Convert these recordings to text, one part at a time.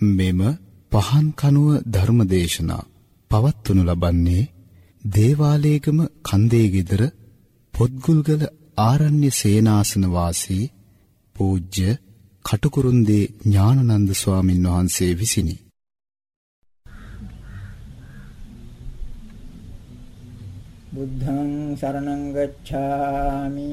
මෙම පහන් කනුව ධර්මදේශනා පවත්වනු ලබන්නේ දේවාලේගම කන්දේ গিදර පොත්ගුල්ගල ආරණ්‍ය සේනාසන වාසී පූජ්‍ය කටුකුරුන්දී ඥානනන්ද ස්වාමින් වහන්සේ විසිනි. බුද්ධං සරණං ගච්ඡාමි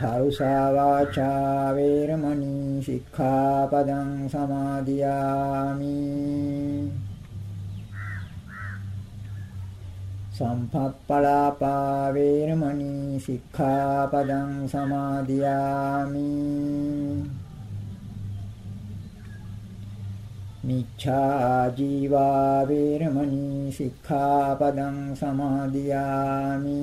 පරුසා වාචා වේරමණී සික්ඛාපදං සමාදියාමි සම්පප්පලාපා වේරමණී සික්ඛාපදං සමාදියාමි මිච්ඡා ජීවා වේරමණී සික්ඛාපදං සමාදියාමි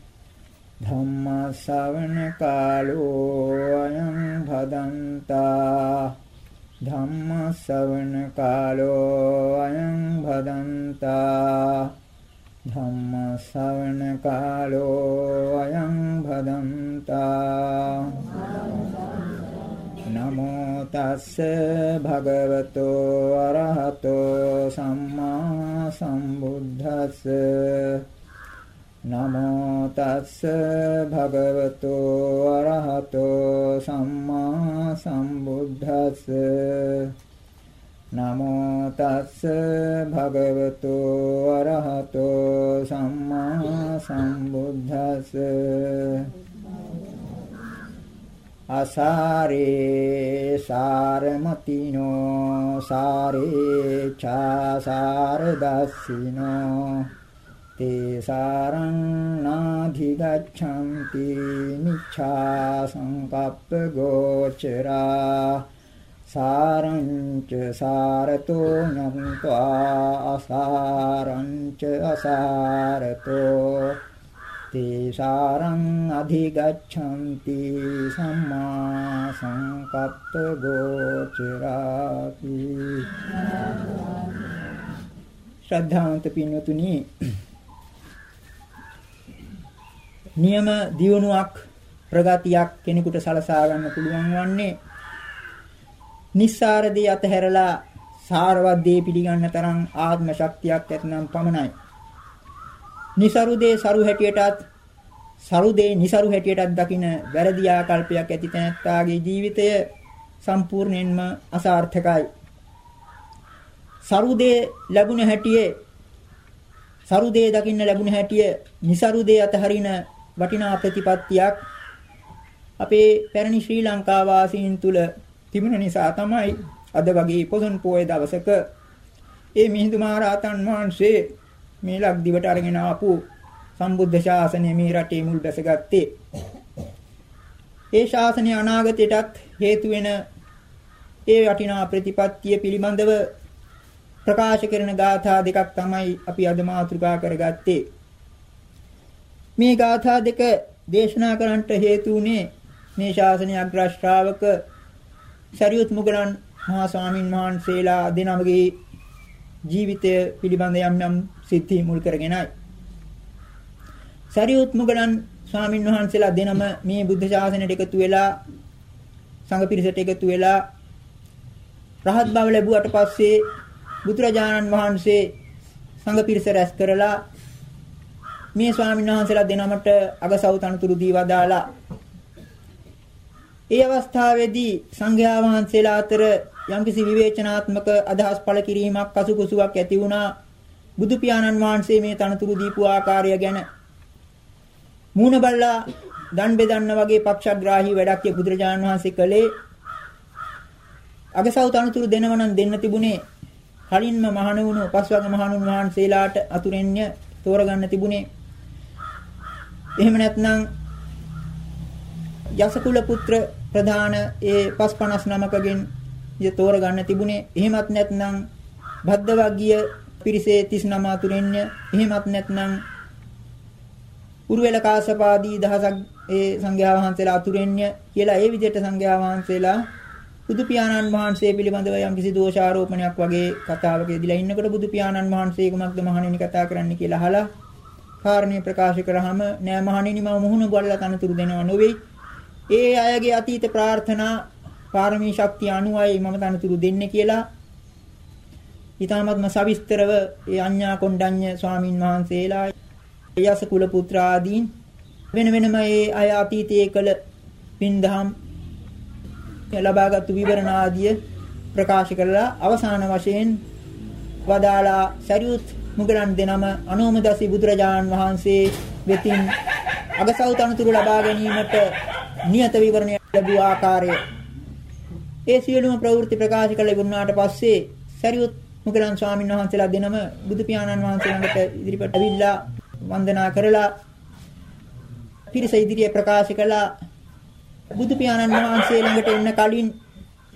ධම්ම ශවණ කාලෝ අයං භදන්තා. ධම්ම ශවණ කාලෝ අයං භදන්තා. ධම්ම ශවණ කාලෝ අයං භදන්තා. නමෝ තස්ස භගවතෝ අරහතෝ සම්මා සම්බුද්දස්ස. නමෝ තස්ස භගවතු අරහතෝ සම්මා සම්බුද්දස්ස නමෝ තස්ස භගවතු අරහතෝ සම්මා සම්බුද්දස්ස අසාරේ සාරමතිනෝ සාරේ චාසාර දස්සිනෝ තේසාරං නාධි ගච්ඡanti මිච්ඡා සංකප්ප ගෝචරා සාරංච සාරතෝ නම්त्वा අසාරංච අසාරතෝ තේසාරං අධිගච්ඡanti සම්මා සංකප්ප ගෝචරාපි ශ්‍රද්ධාවන්ත පින්වතුනි නියම දියුණුවක් ප්‍රගතියක් කෙනෙකුට සලසා ගන්න පුළුවන් වන්නේ නිස්සාරදී අතහැරලා සාරවත් දේ පිළිගන්න තරම් ආත්ම ශක්තියක් ඇතනම් පමණයි. નિસරුදේ සරු හැටියටත් සරුදේ નિසරු හැටියටත් දකින වැරදි ආකල්පයක් ඇති තැනැත්තාගේ ජීවිතය සම්පූර්ණයෙන්ම අසාර්ථකයි. සරුදේ ලැබුණ හැටියේ සරුදේ දකින්න ලැබුණ හැටිය નિසරුදේ අතහරින වටිනා ප්‍රතිපත්තියක් අපේ පැරණි ශ්‍රී ලංකා වාසීන් තුල තිබුණ නිසා තමයි අද වගේ පොසොන් පෝය දවසක ඒ මිහිඳු මහරහතන් වහන්සේ මේ ලක්දිවට අරගෙන ආපු සම්බුද්ධ ශාසනය මේ රටේ මුල් බැසගත්තේ. ඒ ශාසනය අනාගතයටත් හේතු වෙන ඒ වටිනා ප්‍රතිපත්තිය පිළිබඳව ප්‍රකාශ කරන ගාථා දෙකක් තමයි අපි අද මාතෘකා කරගත්තේ. මේ ගාථා දෙක දේශනා කරන්නට හේතු වුණේ මේ ශාසනය අග්‍රශ්‍රාවක සරියුත් මුගලන් මහා ස්වාමින් වහන්සේලා දෙනමගේ ජීවිතය පිළිබඳ යම් යම් සිද්ධි මුල් කරගෙනයි. සරියුත් මුගලන් ස්වාමින් වහන්සේලා දෙනම මේ බුද්ධ ශාසනයට එකතු වෙලා සංඝ පිරිසට එකතු වෙලා රහත් බව ලැබුවට පස්සේ බුදුරජාණන් වහන්සේ සංඝ පිරිස රැස් කරලා මේ ස්වාමීන් වහන්සේලා දෙනමට අගසව් තනතුරු දී වදාලා ඒ අවස්ථාවේදී සංඝයා වහන්සේලා අතර යම්කිසි විවේචනාත්මක අදහස් පළ කිරීමක් අසුකුසුවක් ඇති වුණා. බුදු පියාණන් වහන්සේ මේ තනතුරු දීපු ආකාරය ගැන මූණ බල්ලා දන් බෙදන්න වගේ පක්ෂග්‍රාහී වැඩක් ය බුදුරජාණන් වහන්සේ කළේ. අගසව් තනතුරු දෙනව නම් දෙන්න තිබුණේ කලින්ම මහණ වුණු පස්වග මහණුන් වහන්සේලාට අතුරෙන්ය තෝරගන්න තිබුණේ. එහෙම නැත්නම් යසකුල පුත්‍ර ප්‍රධාන ඒ 559කගෙන් ය තෝරගන්න තිබුණේ. එහෙමත් නැත්නම් භද්දවග්ගිය පිරිසේ 39 අතුරෙන්ය එහෙමත් නැත්නම් උරුවෙල කාසපාදී දහසක් ඒ සංඝයා වහන්සේලා අතුරෙන්ය කියලා ඒ විදිහට සංඝයා වහන්සේලා බුදු පියාණන් වහන්සේ පිළිබඳව යම්කිසි දෝෂාරෝපණයක් වගේ කතාවක යෙදিলা ඉන්නකොට බුදු පියාණන් වහන්සේ කුමක්ද මහණෙනි කතා කරන්න කියලා අහලා කාරණේ ප්‍රකාශ කරාම නෑ මහණෙනි මම මුහුණ බලලා තනතුරු දෙනව නෙවෙයි. ඒ අයගේ අතීත ප්‍රාර්ථනා පාරමී ශක්තිය අනුවයි මම තනතුරු දෙන්නේ කියලා. ඊ타මත්ම සවිස්තරව ඒ අඤ්ඤා කොණ්ඩඤ්ඤ ස්වාමින් වහන්සේලා යස කුල පුත්‍ර ආදීන් වෙන වෙනම ඒ අය අතීතයේ කළ පින්දහම් ලබාගත් විවරණ ආදිය ප්‍රකාශ කරලා අවසාන වශයෙන් වදාලා සරියුත් මුගලන් දෙනම අනෝමදසි බුදුරජාණන් වහන්සේ වෙතින් අගසව් තනතුරු ලබා ගැනීමට නියත විවරණය ලැබුව ආකාරය. ඒ සියලුම ප්‍රවෘත්ති ප්‍රකාශ කළ ඉවරනාට පස්සේ සරියුත් මුගලන් ස්වාමීන් වහන්සේලා දෙනම බුදු පියාණන් වහන්සේ ළඟට ඉදිරිපත් අවිල්ලා වන්දනා කරලා පිරිස ඉදිරියේ ප්‍රකාශ කළා. බුදු පියාණන් වහන්සේ ළඟට එන්න කලින්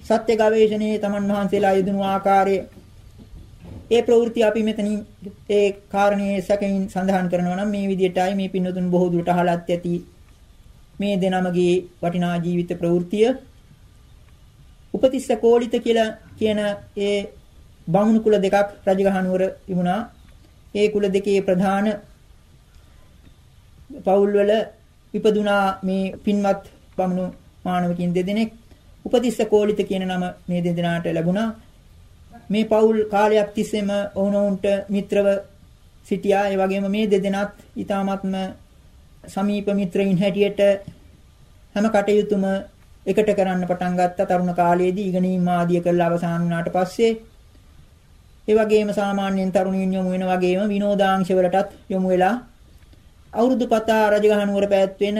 සත්‍ය ගවේෂණයේ තමන් වහන්සේලා යෙදුණු ආකාරය ඒ ප්‍රවෘත්ති අපි මෙතනින් ඒ කාරණේ සැකයින් සඳහන් කරනවා නම් මේ විදිහටයි මේ පින්නතුන් බොහෝ දුරට අහලත් ඇති මේ දෙනමගේ වටිනා ජීවිත ප්‍රවෘත්තිය. උපතිස්ස කෝලිත කියලා කියන ඒ බමුණු කුල දෙකක් රජගහනුවර තිබුණා. ඒ කුල දෙකේ ප්‍රධාන පවුල් වල ඉපදුනා මේ පින්වත් බමුණු මානවකින් දෙදෙනෙක්. උපතිස්ස කෝලිත කියන නම මේ දෙදෙනාට ලැබුණා. මේ පෞල් කාලයක් තිස්සේම ඔවුනොවුන්ට මිත්‍රව සිටියා. ඒ වගේම මේ දෙදෙනාත් ඊ타මත්ම සමීප මිත්‍රයින් හැටියට හැම කටයුතුම එකට කරන්න පටන් ගත්ත තරුණ කාලයේදී ඉගෙනීම් ආදිය කරලා අවසන් වුණාට පස්සේ ඒ වගේම සාමාන්‍යයෙන් තරුණියන් යොමු වෙන වගේම විනෝදාංශ වලටත් යොමු වෙලා අවුරුදු පතා රජගහ නුවර පැවැත්වෙන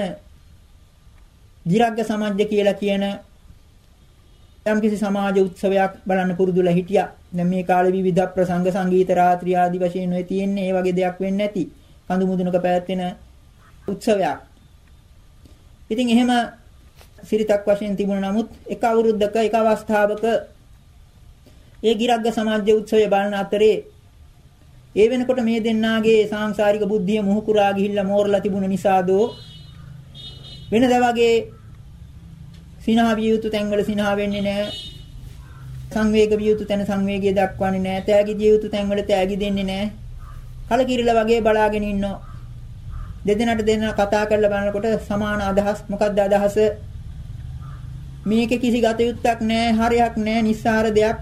දිරග්ග සමජ්ජ කියලා කියන යම්කිසි සමාජ උත්සවයක් බලන්න පුරුදුලා හිටියා. දැන් මේ කාලේ විවිධ ප්‍රසංග සංගීත රාත්‍රී ආදි වශයෙන් ඔය තියෙන්නේ. ඒ වගේ දෙයක් වෙන්නේ නැති. කඳු මුදුනක පැවැත්වෙන උත්සවයක්. ඉතින් එහෙම සිරිතක් වශයෙන් තිබුණ නමුත් එක අවුරුද්දක එක අවස්ථාවක ඒ ගිරග්ග සමාජ උත්සවය බලන අතරේ ඒ වෙනකොට මේ දෙන්නාගේ සාංශාරික බුද්ධිය මුහුකුරා ගිහිල්ලා මෝරලා තිබුණ නිසාදෝ වෙනදා වගේ සිනහ විය යුතු තැන්වල සිනහ වෙන්නේ නැහැ. සංවේග විය යුතු තැන සංවේගය දක්වන්නේ නැහැ. තෑගි දිය යුතු තැන්වල තෑගි දෙන්නේ නැහැ. කලකිරිලා වගේ බලාගෙන ඉන්නවා. දෙදෙනාට දෙන්න කතා කරලා බලනකොට සමාන අදහස් මොකක්ද අදහස? මේකේ කිසි ගත යුත්තක් නැහැ, හරයක් නැහැ, නිස්සාර දෙයක්.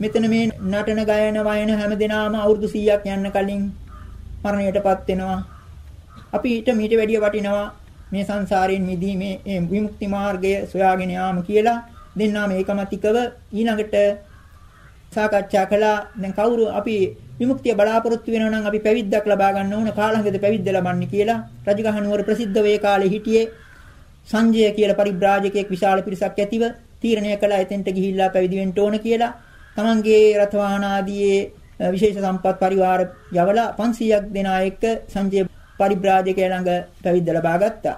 මෙතන මේ නටන ගයන වයන හැම දිනාම අවුරුදු 100ක් යන්න කලින් මරණයටපත් වෙනවා. අපිට මීට වැඩිය වටිනවා මේ සංසාරයෙන් මිදීමේ මේ විමුක්ති මාර්ගය සොයාගෙන යාම කියලා දෙන්නාම ඒකමතිකව ඊළඟට සාකච්ඡා කළා. දැන් කවුරු අපි විමුක්තිය බලාපොරොත්තු වෙනවා නම් අපි පැවිද්දක් ලබා ගන්න ඕන කාලංගද පැවිද්ද ලබන්නේ කියලා රජගහ නුවර ප්‍රසිද්ධ වේ කාලේ හිටියේ සංජය කියලා පරිබ්‍රාජකයෙක් විශාල පිරිසක් ඇතිව තීරණය කළා එතෙන්ට ගිහිල්ලා පැවිදි වෙන්න ඕන කියලා. තමන්ගේ රථ වාහන ආදී විශේෂ සම්පත් පරිවාර යවලා 500ක් දෙනා එක්ක සංජය පරිබ්‍රාජකයා ළඟ පැවිද්ද ලබා ගත්තා.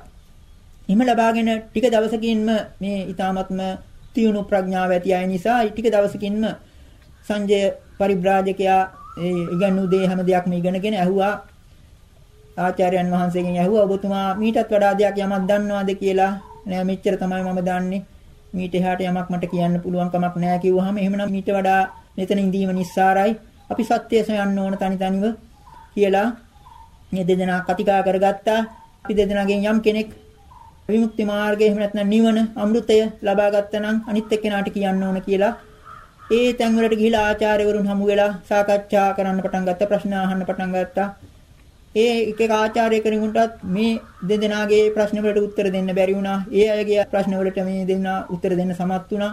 එහෙම ලබාගෙන ටික දවසකින්ම මේ ඊ타මත්ම තියුණු ප්‍රඥාව ඇති අය නිසා ටික දවසකින්ම සංජය පරිබ්‍රාජකයා ඒ ඉගන්නු දේ හැම දෙයක්ම ඉගෙනගෙන ඇහුවා. ආචාර්යයන් වහන්සේගෙන් ඇහුවා ඔබතුමා මීටත් වඩා දෙයක් යමක් දන්නවද කියලා? නෑ මෙච්චර තමයි මම දන්නේ. මීට එහාට යමක් මට කියන්න පුළුවන් කමක් නෑ කිව්වහම එහෙමනම් මීට වඩා මෙතන ඉඳීම නිස්සාරයි. අපි සත්‍යය සොයන්න ඕන තනි තනිව කියලා මේ දෙදෙනා කතිකා කරගත්තා අපි දෙදෙනාගෙන් යම් කෙනෙක් විමුක්ති මාර්ගය එහෙම නැත්නම් නිවන අමෘතය ලබා ගත්තා නම් අනිත් එක්කෙනාට කියන්න ඕන කියලා ඒ තැන් වලට ගිහිලා ආචාර්යවරුන් හමු වෙලා සාකච්ඡා කරන්න පටන් ගත්තා ප්‍රශ්න අහන්න පටන් ගත්තා ඒ එක එක ආචාර්ය කෙනෙකුටත් මේ දෙදෙනාගේ ප්‍රශ්න වලට උත්තර දෙන්න බැරි වුණා. ඒ අයගේ ප්‍රශ්න වලට මේ දෙන්නා උත්තර දෙන්න සමත් වුණා.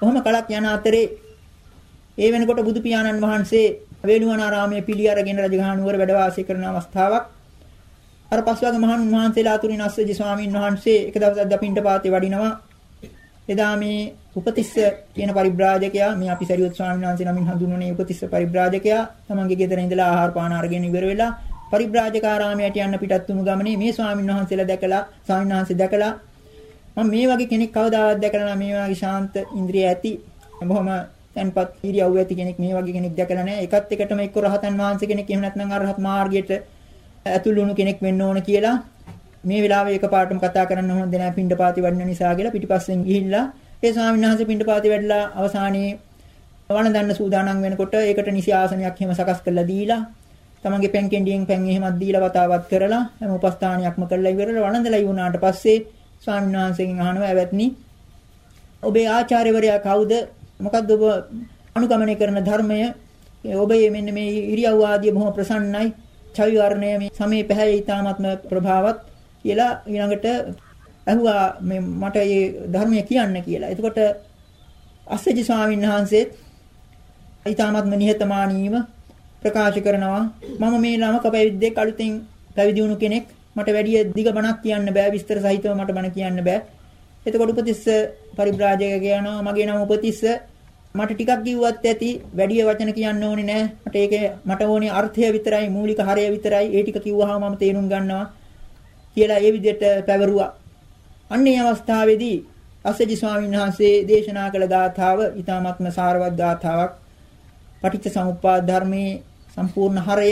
කොහොම කලක් යන අතරේ ඒ වෙනකොට බුදු පියාණන් වහන්සේ වේළුවනාරාමයේ පිළි අරගෙන රජගහනුවර වැඩ වාසය කරන අවස්ථාවක්. අර පස්වග මහණුන් වහන්සේලා අතුරින් අස්සජි ස්වාමීන් වහන්සේ එක දවසක් දපින්ට පාතේ වඩිනවා. එදා මේ උපතිස්ස කියන පරිබ්‍රාජකයා මේ අපි සරියොත් ස්වාමීන් වහන්සේ නමින් හඳුන්වන්නේ උපතිස්ස පරිබ්‍රාජකයා තමන්ගේ ගෙදර ඉඳලා ආහාර පාන අරගෙන ඉවර වෙලා පරිබ්‍රාජකාරාමයට යන්න පිටත් වුණු ගමනේ මේ ස්වාමීන් වහන්සේලා දැකලා ස්වාමීන් වහන්සේ දැකලා මම මේ වගේ කෙනෙක් කවදාවත් දැකලා මේ වගේ ශාන්ත ඉන්ද්‍රිය ඇති. බොහොම තන්පත් ඉරියව් ඇති කෙනෙක් මේ වගේ කෙනෙක් දැකලා නැහැ. එකත් එකටම එක්ක රහතන් වහන්සේ කෙනෙක් එහෙම නැත්නම් අරහත් මාර්ගයට ඇතුළු වුණු කෙනෙක් වෙන්න ඕන කියලා මේ වෙලාවේ එකපාරටම කතා කරන්න ඕන දෙනා පින්ඩපාති වඩන නිසා කියලා පිටිපස්සෙන් ගිහිල්ලා ඒ ස්වාමීන් වහන්සේ පින්ඩපාති වැඩලා අවසානයේ වණ දන්න සූදානම් වෙනකොට ඒකට නිසි ආසනයක් එහෙම සකස් කරලා දීලා තමන්ගේ පෙන් කෙන්ඩියෙන් පෙන් එහෙමත් දීලා වතාවත් කරලා හැම උපස්ථානයක්ම කරලා ඉවරලා වළඳලා ඉවුණාට පස්සේ ස්වාමීන් වහන්සේගෙන් අහනවා ඇවැත්නි ඔබේ ආචාර්යවරයා කවුද මොකද්ද ඔබ අනුගමනය කරන ධර්මය? ඔබේ මෙන්න මේ ඉරියව් ආදී බොහොම ප්‍රසන්නයි. ඡවි වර්ණය මේ සමේ පැහැය ඊ타ත්ම ප්‍රභාවත් කියලා ඊළඟට අහුවා මේ මට මේ ධර්මය කියන්න කියලා. එතකොට අස්සජි ස්වාමීන් වහන්සේත් ඊ타ත්ම නිහතමානීව ප්‍රකාශ කරනවා. මම මේ ළම කපැවිද්දෙක් අලුතෙන් පැවිදි වුණු කෙනෙක්. මට වැඩි දිග බණක් කියන්න බෑ. විස්තර සහිතව මට බණ කියන්න බෑ. එතකොට උපතිස්ස පරිබ්‍රාජක කියනවා මගේ නම උපතිස්ස. මට ටිකක් කිව්වත් ඇති වැඩි වචන කියන්න ඕනේ නෑ. මට ඒකේ මට ඕනේ අර්ථය විතරයි මූලික හරය විතරයි. ඒ ටික කිව්වහම මම තේරුම් ගන්නවා කියලා ඒ විදිහට පැවරුවා. අන්නේ අවස්ථාවේදී අස්සජි ස්වාමීන් වහන්සේ දේශනා කළ ගාථාව ඊ타මත්ම සාරවත් ගාථාවක්. පටිච්ච සමුප්පාද ධර්මයේ සම්පූර්ණ හරය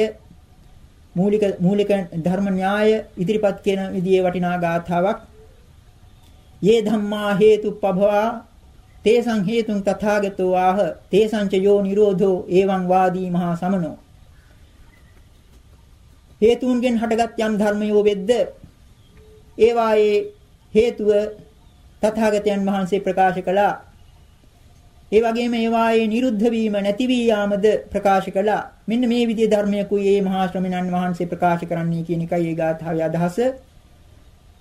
මූලික මූලික ධර්ම න්‍යාය ඉදිරිපත් කියන විදිහේ වටිනා ගාථාවක්. යේ ධම්මා හේතුප්පභවා තේසං හේතුං තථාගතෝ ආහ තේසං ච යෝ නිරෝධෝ එවං වාදී මහා සමනෝ. හේතුන්ගෙන් හටගත් යම් ධර්මයෝ වෙද්ද ඒවායේ හේතුව තථාගතයන් වහන්සේ ප්‍රකාශ කළා. ඒ වගේම ඒවායේ නිරුද්ධ වීම නැති වී යාමද ප්‍රකාශ කළා. මෙන්න මේ විදිහේ ධර්මයකුයි මේ මහා ශ්‍රමණන් වහන්සේ ප්‍රකාශ කරන්නේ කියන එකයි ඒ ගාථාවේ අදහස.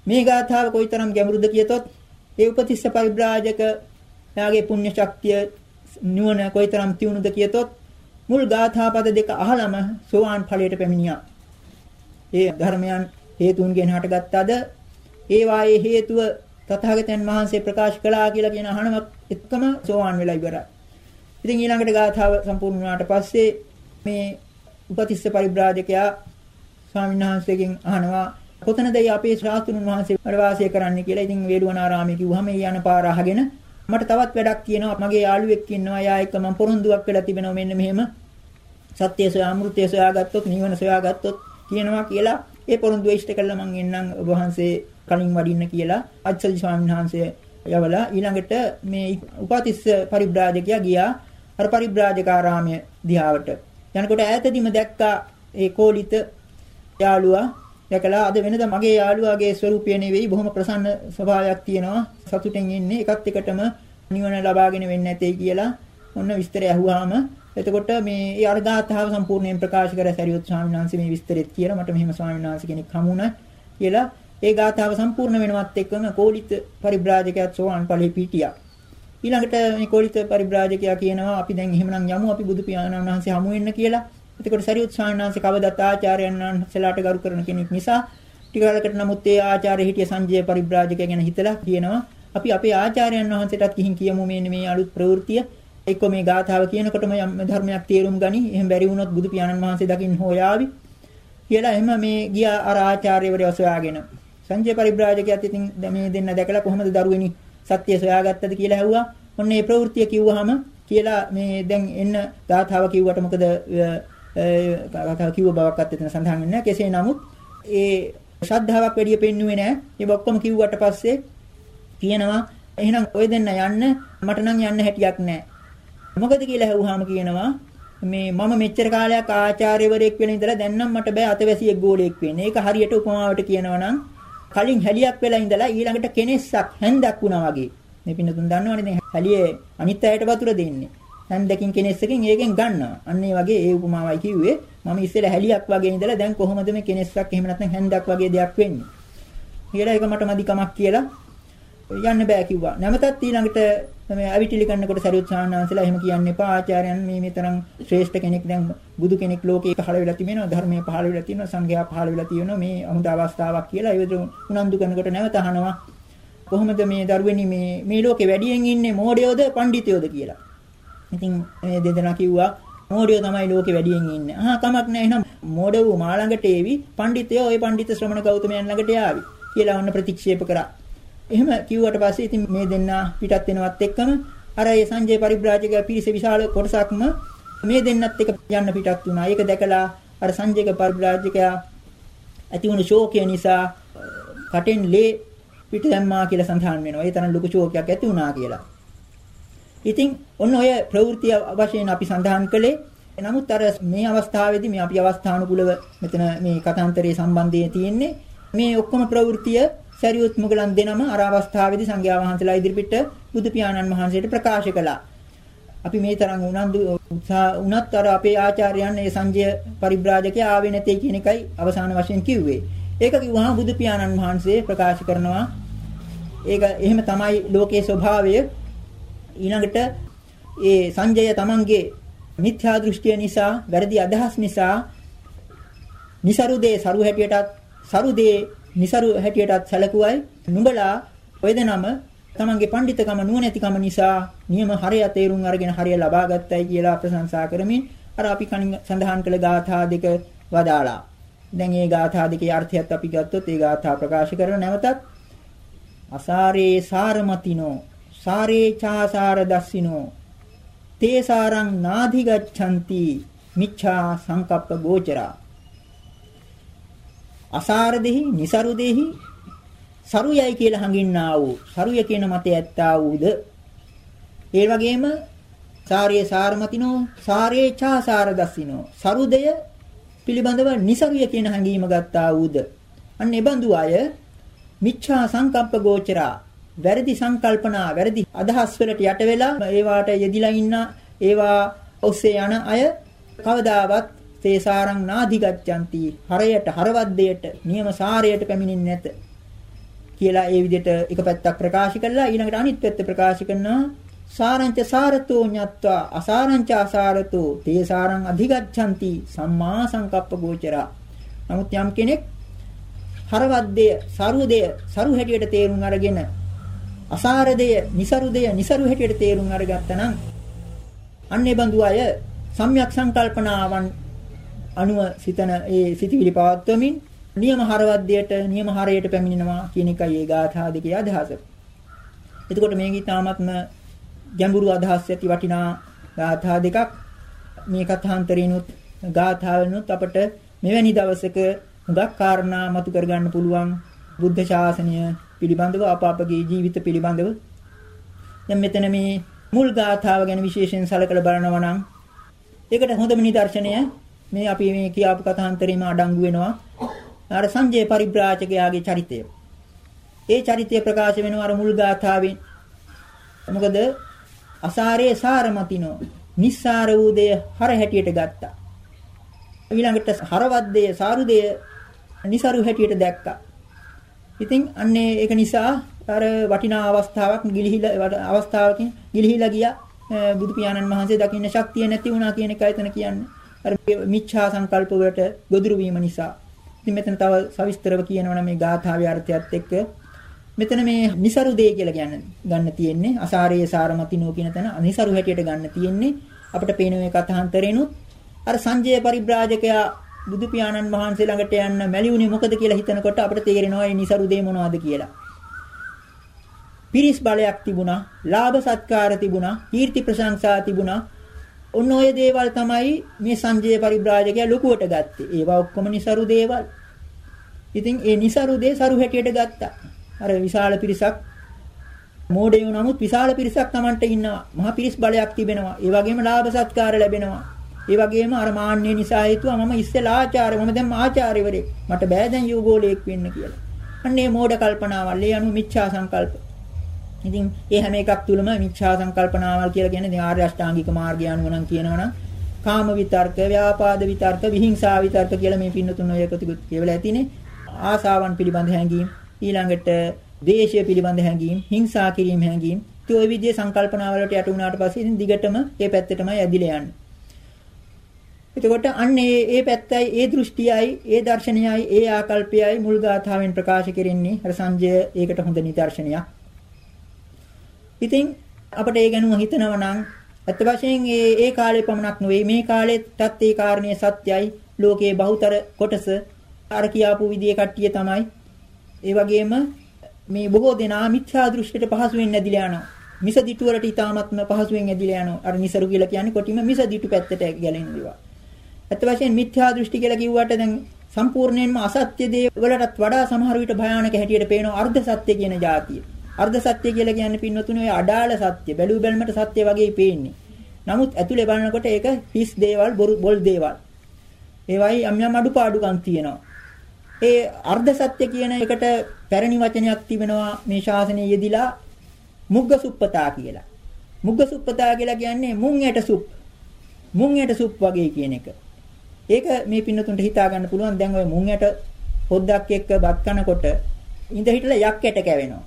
මේ ගාථාව කොයිතරම් ගැඹුරුද කියතොත් ඒ උපතිස්ස පරිබ්‍රාජක යාගේ පුණ්‍ය ශක්තිය නුවණ කොයිතරම් තියුණුද කියතොත් මුල් ගාථා පද දෙක අහලම සෝවාන් ඵලයට පැමිණියා. ඒ ධර්මයන් හේතුන්ගෙන් හටගත්තද ඒ වායේ හේතුව තථාගතයන් වහන්සේ ප්‍රකාශ කළා කියලා කියන අහනවත් එක්කම සෝවාන් වෙලා ඉවරයි. ඉතින් ඊළඟට ගාථාව සම්පූර්ණ වුණාට පස්සේ මේ උපතිස්ස පරිබ්‍රාජකයා ස්වාමීන් වහන්සේගෙන් අහනවා කොතනද අපේ ශාස්ත්‍රුන් වහන්සේ වැඩ වාසය කරන්න කියලා. ඉතින් වේළුවනාරාමයේ කිව්වහම ඒ යන පාර අහගෙන මට තවත් වැඩක් කියනවා. මගේ යාළුවෙක් ඉන්නවා. එයා එක්ක මම පොරොන්දුවක් වෙලා තිබෙනවා මෙන්න මෙහෙම. සත්‍ය සොයා අමෘතය සොයාගත්තොත් නිවන සොයාගත්තොත් කියනවා කියලා ඒ පොරොන්දුව ඉෂ්ට කළා මං එන්නම් ඔබ වහන්සේ කලින් වඩින්න කියලා අච්චල් ස්වාමීන් වහන්සේ යවලා ඊළඟට මේ උපාතිස්ස පරිබ්‍රාජකයා ගියා අර පරිබ්‍රාජකාරාමයේ දිහාවට. යනකොට ඈතදීම දැක්කා ඒ කෝලිත යාළුවා දැකලා අද වෙනද මගේ යාළුවාගේ ස්වරූපය නෙවෙයි බොහොම ප්‍රසන්න ස්වභාවයක් තියෙනවා. සතුටෙන් ඉන්නේ. එකත් එකටම නිවන ලබාගෙන වෙන්නේ නැtei කියලා ඔන්න විස්තරය අහුවාම එතකොට මේ ඒ අර්ධාතාව සම්පූර්ණයෙන් ප්‍රකාශ කර සරියුත් ස්වාමීන් වහන්සේ මේ විස්තරෙත් කියලා මට මෙහෙම ස්වාමීන් වහන්සේ කෙනෙක් හමුණා කියලා. ඒ ගාථාව සම්පූර්ණ වෙනවත් එක්කම කෝලිත පරිබ්‍රාජකයාත් සෝවාන් ඵලෙ පිටියා. ඊළඟට මේ කෝලිත පරිබ්‍රාජකයා කියනවා අපි දැන් එහෙමනම් යමු. අපි බුදු පියාණන් වහන්සේ හමු වෙන්න කියලා. එතකොට සරියුත් ස්වාමීන් වහන්සේ කවදත් ආචාර්යයන් වහන්සේලාට ගරු කරන කෙනෙක් නිසා ටිකකට නමුත් ඒ ආචාර්ය හිටිය සංජය පරිබ්‍රාජකයා ගැන හිතලා කියනවා අපි අපේ ආචාර්යයන් වහන්සේටත් ගිහින් කියමු මේ මේ අලුත් ප්‍රවෘත්තිය එක්ක මේ ගාථාව කියනකොටම යම් ධර්මයක් තේරුම් ගනි. එහෙම බැරි වුණොත් බුදු පියාණන් වහන්සේ දකින්න හොයාවි. කියලා එහෙම මේ ගියා අර ආචාර්යවරයා සොයාගෙන. සංජය පරිබ්‍රාජකයාත් ඉතින් මේ දෙන්න දැකලා කොහොමද දරුවෙනි සත්‍ය සොයාගත්තද කියලා ඇහුවා. ඔන්න මේ ප්‍රවෘත්තිය කිව්වහම කියලා මේ දැන් එන්න ගාථාව කිව්වට මොකද ගාථාව කිව්ව බවක්වත් එතන සඳහන් වෙන්නේ නැහැ. කෙසේ නමුත් ඒ ශ්‍රද්ධාවක් වැඩි පෙන්නුවේ නැහැ. ඒ ඔක්කොම කිව්වට පස්සේ කියනවා එහෙනම් ඔය දෙන්න යන්න මට නම් යන්න හැටියක් නැහැ. මොකද කියලා ඇහුවාම කියනවා මේ මම මෙච්චර කාලයක් ආචාර්යවරයෙක් වෙලා ඉඳලා දැන් නම් මට බෑ අතවැසියෙක් ගෝලයෙක් වෙන්න. ඒක හරියට උපමාවට කියනවා නම් කලින් හැලියක් වෙලා ඉඳලා ඊළඟට කෙනෙස්සක් හැන්දක් වුණා වගේ. මේ පින්නතුන් දන්නවනේ දැන් හැලියේ අනිත් අයට වතුර දෙන්නේ. හැන්දකින් කෙනෙස්සකින් ඒකෙන් ගන්නවා. අන්න ඒ වගේ ඒ උපමාවයි කිව්වේ. මම ඉස්සෙල්ලා හැලියක් වගේ ඉඳලා දැන් කොහොමද මේ කෙනෙස්සක් එහෙම නැත්නම් හැන්දක් වගේ දෙයක් වෙන්නේ. කියලා ඒක මට මදි කමක් කියලා යන්න බෑ කිව්වා. නැමතත් ඊළඟට මේ අවිටිලි කරනකොට සරියුත් සාහනාංශලා එහෙම කියන්න එපා. ආචාර්යයන් මේ මෙතරම් ශ්‍රේෂ්ඨ කෙනෙක් දැන් බුදු කෙනෙක් ලෝකේ පහළ වෙලා තිබෙනවා. ධර්මයේ පහළ වෙලා තියෙනවා. සංඝයා පහළ වෙලා තියෙනවා. මේ අමුද අවස්ථාවක් කියලා ඒ උනන්දු කරනකොට නැවත අහනවා. කොහොමද මේ දරුවෙනි මේ මේ ලෝකේ වැඩියෙන් ඉන්නේ මෝඩයෝද පඬිතයෝද කියලා. ඉතින් මේ දෙදෙනා කිව්වා මෝඩයෝ තමයි ලෝකේ වැඩියෙන් ඉන්නේ. අහා කමක් නැහැ. එහෙනම් මෝඩ වූ මා ළඟට ඒවි. පඬිතයෝ ওই පඬිත ශ්‍රමණ ගෞතමයන් ළඟට යාවි. කියලා වන්න ප්‍රතික්ෂේප කරා. එහෙම කිව්වට පස්සේ ඉතින් මේ දෙන්නා පිටත් වෙනවත් එක්කම අර ඒ සංජය පරිබ්‍රාජක පිරිස විශාල කොටසක්ම මේ දෙන්නත් එක යන්න පිටත් වුණා. ඒක දැකලා අර සංජයක පරිබ්‍රාජකයා ඇති වුණු ශෝකය නිසා කටෙන් ලේ පිට දැම්මා කියලා සඳහන් වෙනවා. ඒ තරම් ලොකු ශෝකයක් ඇති වුණා කියලා. ඉතින් ඔන්න ඔය ප්‍රවෘත්ති වශයෙන් අපි සඳහන් කළේ නමුත් අර මේ අවස්ථාවේදී මේ අපි අවස්ථානුකූලව මෙතන මේ කතාන්තරයේ සම්බන්ධයේ තියෙන්නේ මේ ඔක්කොම ප්‍රවෘත්තිය සරියුත් මුගලන් දෙනම අර අවස්ථාවේදී සංඝයා වහන්සේලා ඉදිරිපිට බුදු පියාණන් වහන්සේට ප්‍රකාශ කළා. අපි මේ තරම් උනන්දු උත්සාහ උනත් අර අපේ ආචාර්යයන් ඒ සංජය පරිබ්‍රාජකයා ආවේ නැtei කියන එකයි අවසාන වශයෙන් කිව්වේ. ඒක කිව්වහම බුදු පියාණන් වහන්සේ ප්‍රකාශ කරනවා ඒක එහෙම තමයි ලෝකයේ ස්වභාවය ඊළඟට ඒ සංජය තමන්ගේ මිත්‍යා දෘෂ්ටිය නිසා වැරදි අදහස් නිසා નિසරුදේ සරු හැටියටත් සරුදේ નિසරු හැටියටත් සැලකුවයි නුඹලා ඔය දෙනම තමන්ගේ පඬිතකම නුවණැතිකම නිසා නියම හරය තේරුම් අරගෙන හරය ලබා ගත්තයි කියලා ප්‍රශංසා කරමින් අර අපි කලින් සඳහන් කළ ගාථා දෙක වදාලා. දැන් මේ ගාථා දෙකේ අර්ථයත් අපි ගත්තොත් ඒ ගාථා ප්‍රකාශ කරන නැවතත් අසාරේ සාරමතිනෝ සාරේ චාසාර දස්සිනෝ. තේසාරං නාධිගච්ඡanti මිච්ඡා සංකප්ප ගෝචරා. අසාර දෙහි, નિසරු දෙහි සරුයයි කියලා හඟින්නා වූ සරුය කියන මතය ඇත්තා වූද? ඒ වගේම සාරියේ සාරමතිනෝ සාරේ චාසාර දස්සිනෝ. සරුදය පිළිබඳව નિසරුය කියන හැඟීම ගත්තා වූද? අන්න ඒ බඳු අය මිච්ඡා සංකප්ප ගෝචරා. වැරදි සංකල්පනා වැරදි අදහස් වලට යට වෙලා ඒවාට යෙදිලා ඉන්න ඒවා ඔස්සේ යන අය කවදාවත් තේසාරං නාදිගච්ඡanti හරයට හරවද්දයට නියම සාරයට පැමිණෙන්නේ නැත කියලා ඒ විදිහට එක පැත්තක් ප්‍රකාශ කළා. ඊළඟට අනිත් පැත්ත ප්‍රකාශ කරනවා සාරංච සාරතෝ ඤත්වා අසාරංච අසාරතෝ තේසාරං අධිගච්ඡanti සම්මා සංකප්ප ගෝචරා. නමුත් යම් කෙනෙක් හරවද්දය සරුදය සරු හැටියට තේරුම් අරගෙන අසාරදය નિසරුදය નિසරු හැටියට තේරුම් අරගත්තා නම් අන්නේ බඳු අය සම්‍යක් සංකල්පනාවන් අනුව සිතන ඒ සිතිවිලි පවත්වමින් නියම හරවද්දයට නියම හරයට පැමිණෙනවා කියන එකයි ඒ ගාථා දෙකේ අදහස. එතකොට මේක ඊටාත්ම ගැඹුරු අදහස් ඇති වටිනා ගාථා දෙකක් මේ කථාන්තරිනුත් ගාථාවනුත් අපට මෙවැනි දවසක හුඟක් කාරණා මතු කරගන්න පුළුවන් බුද්ධ ශාසනය පිළිබඳව අප අපගේ ජීවිත පිළිබඳව දැන් මෙතන මේ මුල් ගාථාව ගැන විශේෂයෙන් සලකලා බලනවා නම් ඒකට හොඳම නිදර්ශනය මේ අපි මේ කියාපු කථාන්තරේම අඩංගු වෙනවා. අර සංජය පරිබ්‍රාජකයාගේ චරිතය. ඒ චරිතය ප්‍රකාශ වෙනවා අර මුල් ගාථාවෙන්. මොකද අසාරේ සාරමතිනෝ නිස්සාර වූ දෙය හර හැටියට ගත්තා. ඊළඟට හරවත් දෙය සාරු දෙය નિසරු හැටියට දැක්කා. ඉතින් අන්නේ ඒක නිසා අර වටිනා අවස්ථාවක් ගිලිහිලා අවස්ථාවකින් ගිලිහිලා ගියා බුදු පියාණන් වහන්සේ දකින්න ශක්තිය නැති වුණා කියන එකයි එතන කියන්නේ. අර මිච්ඡා සංකල්ප වලට ගොදුරු වීම නිසා. ඉතින් මෙතන තව සවිස්තරව කියනවනම් මේ ගාථාවේ අර්ථයත් එක්ක මෙතන මේ નિසරු දේ කියලා කියන්න ගන්න තියෙන්නේ අසාරයේ සාරමතිනෝ කියන තැන નિසරු හැටියට ගන්න තියෙන්නේ අපිට පේන මේ කථාන්තරේනොත් අර සංජය පරිබ්‍රාජකයා බුදු පියාණන් වහන්සේ ළඟට යන්න මැලියුනේ මොකද කියලා හිතනකොට අපිට තේරෙනවා ඒ નિසරු දෙය මොනවද කියලා. පිරිස් බලයක් තිබුණා, ලාභ සත්කාර තිබුණා, කීර්ති ප්‍රශංසා තිබුණා. ඔන්න ඔය දේවල් තමයි මේ සංජය පරිබ්‍රාජකයා ලොකුවට ගත්තේ. ඒවා ඔක්කොම નિසරු දේවල්. ඉතින් ඒ નિසරු දේ සරු හැටියට ගත්තා. අර විශාල පිරිසක් මෝඩයෝ නමුත් විශාල පිරිසක් Tamanට ඉන්නවා. මහා පිරිස් බලයක් තිබෙනවා. ඒ වගේම ලාභ සත්කාර ලැබෙනවා. ඒ වගේම අර මාන්නේ නිසා හේතුව මම ඉස්සෙල්ලා ආචාර්ය මම දැන් ආචාර්යවරයෙක්. මට බෑ දැන් යෝගෝලයක් වෙන්න කියලා. අන්නේ මෝඩ කල්පනාවල් ඒ අනු මිච්ඡා සංකල්ප. ඉතින් ඒ හැම එකක් තුලම මිච්ඡා සංකල්පනාවල් කියලා කියන්නේ ඉතින් ආර්ය අෂ්ටාංගික මාර්ගය අනුව නම් කියනවනම් කාම විතර්ක, ව්‍යාපාද විතර්ක, විහිංසා විතර්ක කියලා මේ පින්නතුන් ඔය එකතු කියවලා ඇතිනේ. ආසාවන් පිළිබඳ හැඟීම්, ඊළඟට දේශය පිළිබඳ හැඟීම්, හිංසා කිරීම හැඟීම්. ඒ ඔය විදිහේ සංකල්පනාවලට යට වුණාට පස්සේ ඉතින් දිගටම ඒ පැත්තටමයි ඇදිලා යන්නේ. එතකොට අන්න ඒ ඒ පැත්තයි ඒ දෘෂ්ටියයි ඒ දර්ශනයයි ඒ ආකල්පයයි මුල් ගාථාවෙන් ප්‍රකාශ කෙරෙන්නේ අර සංජය ඒකට හොඳ නිදර්ශනයක්. ඉතින් අපිට ඒ ගැනුව හිතනවා නම් අත් වශයෙන් ඒ ඒ කාලේ පමණක් නෙවෙයි මේ කාලෙටත් ඒ කාරණේ සත්‍යයි ලෝකයේ බහුතර කොටස අර කියාපු විදිහේ කට්ටිය තමයි. ඒ වගේම මේ බොහෝ දෙනා මිත්‍යා දෘෂ්ටියට පහසුවෙන් නැදිලා යනවා. මිස දිටු වලට ඊ타මත්ම පහසුවෙන් ඇදිලා යනවා. අර નિසරු කියලා කියන්නේ කොටිම මිස දිටු පැත්තට ගැලෙනවා. අත් වශයෙන් මිත්‍යා දෘෂ්ටි කියලා කිව්වට දැන් සම්පූර්ණයෙන්ම අසත්‍ය දේ වලටත් වඩා සමහර විට භයානක හැටියට පේන අර්ධ සත්‍ය කියන જાතිය. අර්ධ සත්‍ය කියලා කියන්නේ පින්වතුනි ඔය අඩාල සත්‍ය බැලු බැලමට සත්‍ය වගේ පේන්නේ. නමුත් ඇතුලේ බලනකොට ඒක හිස් දේවල් බොරු බොල් දේවල්. ඒවයි යම් යම් අඩුපාඩුකම් තියෙනවා. ඒ අර්ධ සත්‍ය කියන එකට පැරණි වචනයක් තිබෙනවා මේ ශාසනයේ යෙදිලා මුග්ග සුප්පතා කියලා. මුග්ග සුප්පතා කියලා කියන්නේ මුං ඇට සුප්. මුං ඇට සුප් වගේ කියන එක. ඒක මේ පින්නතුන්ට හිතා ගන්න පුළුවන් දැන් ඔය මුං ඇට පොද්දක් එක්ක බත් කනකොට ඉඳ හිටලා යක් ඇට කැවෙනවා.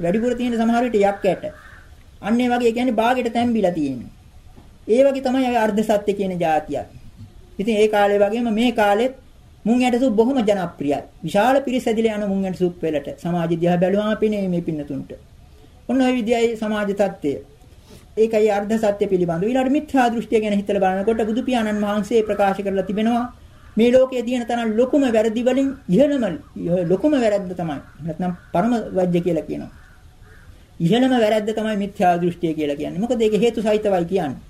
වැඩිපුර තියෙන සමහර විට යක් ඇට. අන්න ඒ වගේ කියන්නේ බාගෙට තැම්බිලා තියෙන්නේ. ඒ වගේ තමයි අය අර්ධ සත්‍ය කියන જાතියක්. ඉතින් ඒ කාලේ වගේම මේ කාලෙත් මුං ඇට සුප් බොහොම ජනප්‍රියයි. විශාල පිරිස ඇදිලා යන මුං ඇට සුප් වලට සමාජ දිහා බැලුවාම පේන්නේ මේ පින්නතුන්ට. ඔන්න ඔය විදියයි සමාජ තත්ත්වය. ඒකයි අර්ධ සත්‍ය පිළිබඳව. ඊළඟට මිත්‍යා දෘෂ්ටිය ගැන හිතලා බලනකොට බුදු පියාණන් වහන්සේ ප්‍රකාශ කරලා තිබෙනවා මේ ලෝකයේ තියෙන තරම් ලොකුම වැරදි වලින් ඉහළම ලොකුම වැරද්ද තමයි. නැත්නම් පරම වජ්‍ය කියලා කියනවා. ඉහළම වැරද්ද තමයි මිත්‍යා දෘෂ්ටිය කියලා කියන්නේ. මොකද ඒක හේතු සහිතවයි කියන්නේ.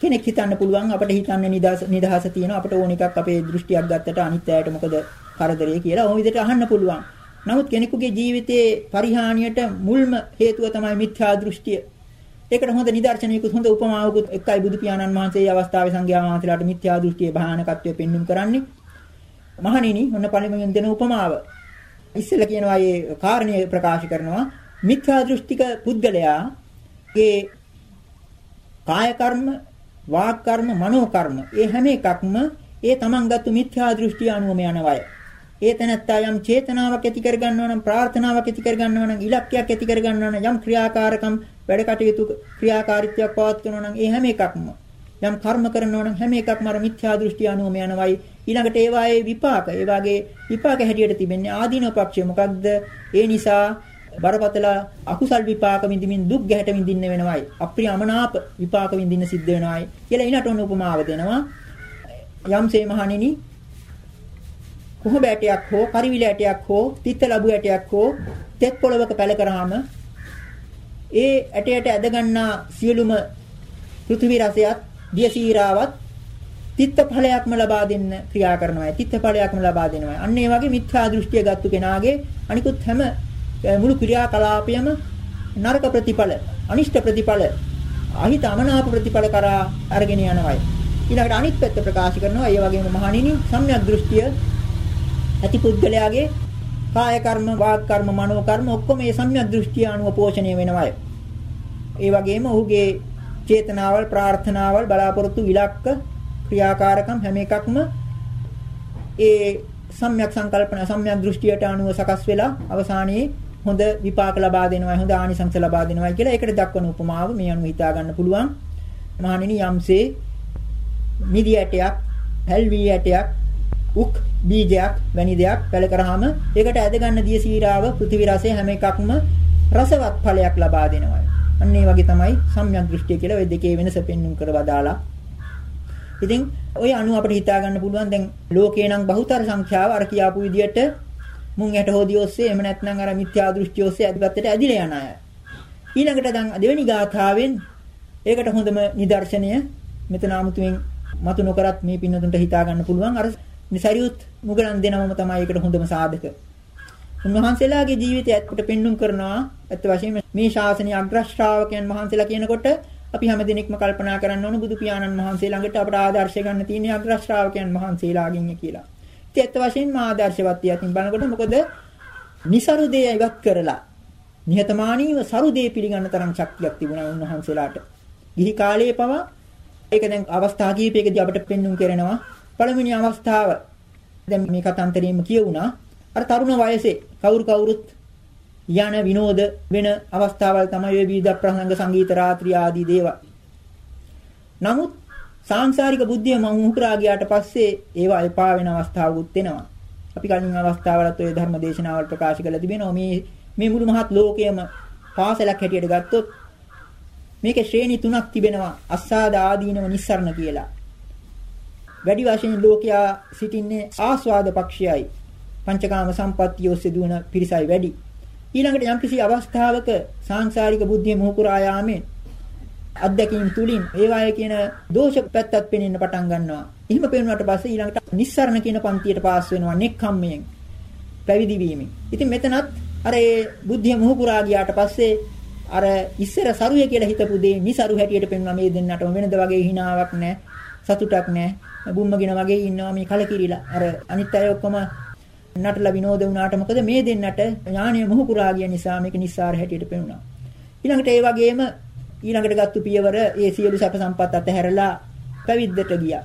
කෙනෙක් හිතන්න පුළුවන් අපිට හිතන්න නිදහස නිදහස තියෙනවා අපිට ඕන එකක් අපේ දෘෂ්ටියක් ගත්තට අනිත් අයට මොකද කරදරේ කියලා ඕන විදිහට අහන්න පුළුවන්. නමුත් කෙනෙකුගේ ජීවිතයේ පරිහානියට මුල්ම හේතුව තමයි මිත්‍යා දෘෂ්ටිය. ඒකට හොඳ නිදර්ශනයකුත් හොඳ උපමාවකුත් එකයි බුදු පියාණන් වහන්සේ මේ අවස්ථාවේ සංඝයා වහන්සේලාට මිත්‍යා දෘෂ්ටියේ භයානකත්වය පෙන්눔 කරන්නේ. මහණෙනි ඔන්න පළමුවෙන් දෙන උපමාව. ඉස්සෙල්ලා කියනවා මේ කාරණේ ප්‍රකාශ කරනවා මිත්‍යා දෘෂ්ටික පුද්ගලයාගේ කාය කර්ම වාක් කර්ම, මනෝ කර්ම. ඒ හැම එකක්ම ඒ තමන්ගත්තු මිත්‍යා දෘෂ්ටිය අනුවම යනවාය. ඒ තැනත්තා යම් චේතනාවක් ඇති කර ගන්නවා නම් ප්‍රාර්ථනාවක් ඇති කර ගන්නවා නම් ඉලක්කයක් ඇති කර ගන්නවා නම් යම් ක්‍රියාකාරකම් වැඩ කටයුතු ක්‍රියාකාරීත්වයක් පවත්වනවා නම් ඒ හැම එකක්ම යම් කර්ම කරනවා නම් හැම එකක්ම අර මිත්‍යා දෘෂ්ටිය අනුවම යනවායි ඊළඟට ඒවායේ විපාක ඒ වාගේ විපාක හැටියට තිබෙන්නේ ආදීනව පක්ෂය මොකක්ද ඒ නිසා බරපතල අකුසල් විපාක විඳින්මින් දුක් ගැහැට විඳින්න වෙනවයි. අප්‍රිය අමනාප විපාක විඳින්න සිද්ධ වෙනවයි කියලා ඊනට ඔන්න උපමාව දෙනවා. යම්සේ මහණෙනි කොහොඹ ඇටයක් හෝ කරිවිල ඇටයක් හෝ තිත්ත ලැබු ඇටයක් හෝ තෙත් පොළවක පැල කරාම ඒ ඇටයට ඇද ගන්නා සියලුම පෘථිවි රසයත් දියසීරාවත් තිත්ත ඵලයක්ම ලබා දෙන්න ක්‍රියා කරනවා. තිත්ත ඵලයක්ම ලබා දෙනවා. අන්න ඒ වගේ මිත්‍යා දෘෂ්ටිය ගත්තු කෙනාගේ අනිකුත් හැම මුළු ක්‍රියාකලාපයම නරක ප්‍රතිඵල, අනිෂ්ට ප්‍රතිඵල, අහිත අමනාප ප්‍රතිඵල කරා අරගෙන යනවායි. ඊළඟට අනිත් පැත්ත ප්‍රකාශ කරනවා ඒ වගේම මහණෙනි සම්‍යක් දෘෂ්ටිය ඇති පුද්ගලයාගේ කාය කර්ම, වාග් කර්ම, මනෝ කර්ම ඔක්කොම මේ සම්‍යක් දෘෂ්ටිය අනුව පෝෂණය වෙනවායි. ඒ වගේම ඔහුගේ චේතනාවල් ප්‍රාර්ථනාවල් බලාපොරොත්තු විලක්ක ක්‍රියාකාරකම් හැම එකක්ම ඒ සම්‍යක් සංකල්පන සම්‍යක් දෘෂ්ටියට අනුව සකස් වෙලා අවසානයේ හොඳ විපාක ලබා දෙනවා හොඳ ආනිසංස ලබා දෙනවා කියලා ඒකට දක්වන උපමාව මේ අනුව හිතා ගන්න පුළුවන් මහණෙනි යම්සේ මිදි ඇටයක් හැල්වි ඇටයක් උක් බීජයක් වැනි දෙයක් පැල කරාම ඒකට ඇද ගන්න දිය සීරාව පෘථිවි රසය හැම එකක්ම රසවත් ඵලයක් ලබා දෙනවා. අන්න ඒ වගේ තමයි සම්‍යක් දෘෂ්ටිය කියලා ওই දෙකේ වෙනස පෙන්වුම් කරවදාලා. ඉතින් ওই අනු අපිට හිතා ගන්න පුළුවන් දැන් ලෝකේ නම් බහුතර සංඛ්‍යාව අර කියාපු විදියට මුං යට හොදිය ඔස්සේ එහෙම නැත්නම් අර මිත්‍යා දෘෂ්ටි ඔස්සේ අදපත්තට ඇදිලා යන අය. ඊළඟට දැන් දෙවෙනි ගාථාවෙන් ඒකට හොඳම නිදර්ශනය මෙතන 아무තුවෙන් මතු නොකරත් මේ පින්නතුන්ට හිතා ගන්න පුළුවන් අර මේ සරියුත් මුගලන් දෙනවම තමයි ඒකට හොඳම සාධක. උන්වහන්සේලාගේ ජීවිතය ඇත්තට පෙන්눔 කරනවා ඇත්ත වශයෙන්ම මේ ශාසනීය අග්‍ර ශ්‍රාවකයන් වහන්සේලා කියනකොට අපි හැමදෙනෙක්ම කල්පනා කරන්න ඕන බුදු පියාණන් වහන්සේ ළඟට අපට ආදර්ශය ගන්න තියෙන අග්‍ර ශ්‍රාවකයන් වහන්සේලාගින් කියලා. ඉතින් ඇත්ත වශයෙන්ම ආදර්ශවත් යකින් බලනකොට මොකද નિසරු දේ ඉවත් කරලා නිහතමානීව සරු දේ පිළිගන්න තරම් ශක්තියක් තිබුණා උන්වහන්සේලාට. ගිහි කාලයේ පවා ඒක දැන් අවස්ථා කිහිපයකදී අපට පෙන්눔 කරනවා පළවෙනි අවස්ථාව දැන් මේ කතාන්තරයේම කියුණා. අර තරුණ වයසේ කවුරු කවුරුත් යන විනෝද වෙන අවස්ථාවල් තමයි ඔය විවිධ ප්‍රසංග සංගීත රාත්‍රී ආදී දේවල්. නමුත් සාංශාරික බුද්ධිය මම උහුරා ගියාට පස්සේ ඒවා එපා වෙන අවස්ථාවකුත් එනවා. අපි කලින් අවස්ථාවලත් ඔය ධර්ම දේශනාවල් ප්‍රකාශ කරලා තිබෙනවා මේ මේ මුළු මහත් ලෝකයේම පාසලක් හැටියට ගත්තොත් මේකේ ශ්‍රේණි තුනක් තිබෙනවා අස්සාද ආදීනව නිස්සරණ කියලා. වැඩි වශයෙන් ලෝකයා සිටින්නේ ආස්වාද පක්ෂයයි. පංචකාම සම්පත්තිය ඔස්සේ දුවන පිරිසයි වැඩි. ඊළඟට යම්කිසි අවස්ථාවක සාංශාරික බුද්ධිය මොහුකුරා යාමෙන් අධ්‍යක්ීම් තුලින් ඒවායේ කියන දෝෂ පැත්තත් පෙනෙන්න පටන් ගන්නවා. එහෙම පෙනුනට පස්සේ ඊළඟට නිස්සරණ කියන පන්තියට පාස් වෙනවා නෙක්ඛම්මයෙන්. පැවිදි වීමෙන්. ඉතින් මෙතනත් අර ඒ බුද්ධිය මොහුකුරා ගියාට පස්සේ අර ඉස්සර සරුය කියලා හිතපු දේ නිසරු හැටියට පෙන්වනවා මේ දෙන්නටම වෙනද වගේ හිණාවක් නැහැ. සතුටක් නැහැ. බුම්මගෙන වගේ ඉන්නවා මේ කලකිරිලා. අර අනිත් අය ඔක්කොම නටලා විනෝද වුණාට මොකද මේ දෙන්නට ඥානීය මොහු පුරා ගිය නිසා මේක නිස්සාර හැටියට පෙනුණා. ඊළඟට ඒ වගේම ඊළඟට ගත්තු පියවර ඒ සියලු සැප සම්පත් අතහැරලා පැවිද්දට ගියා.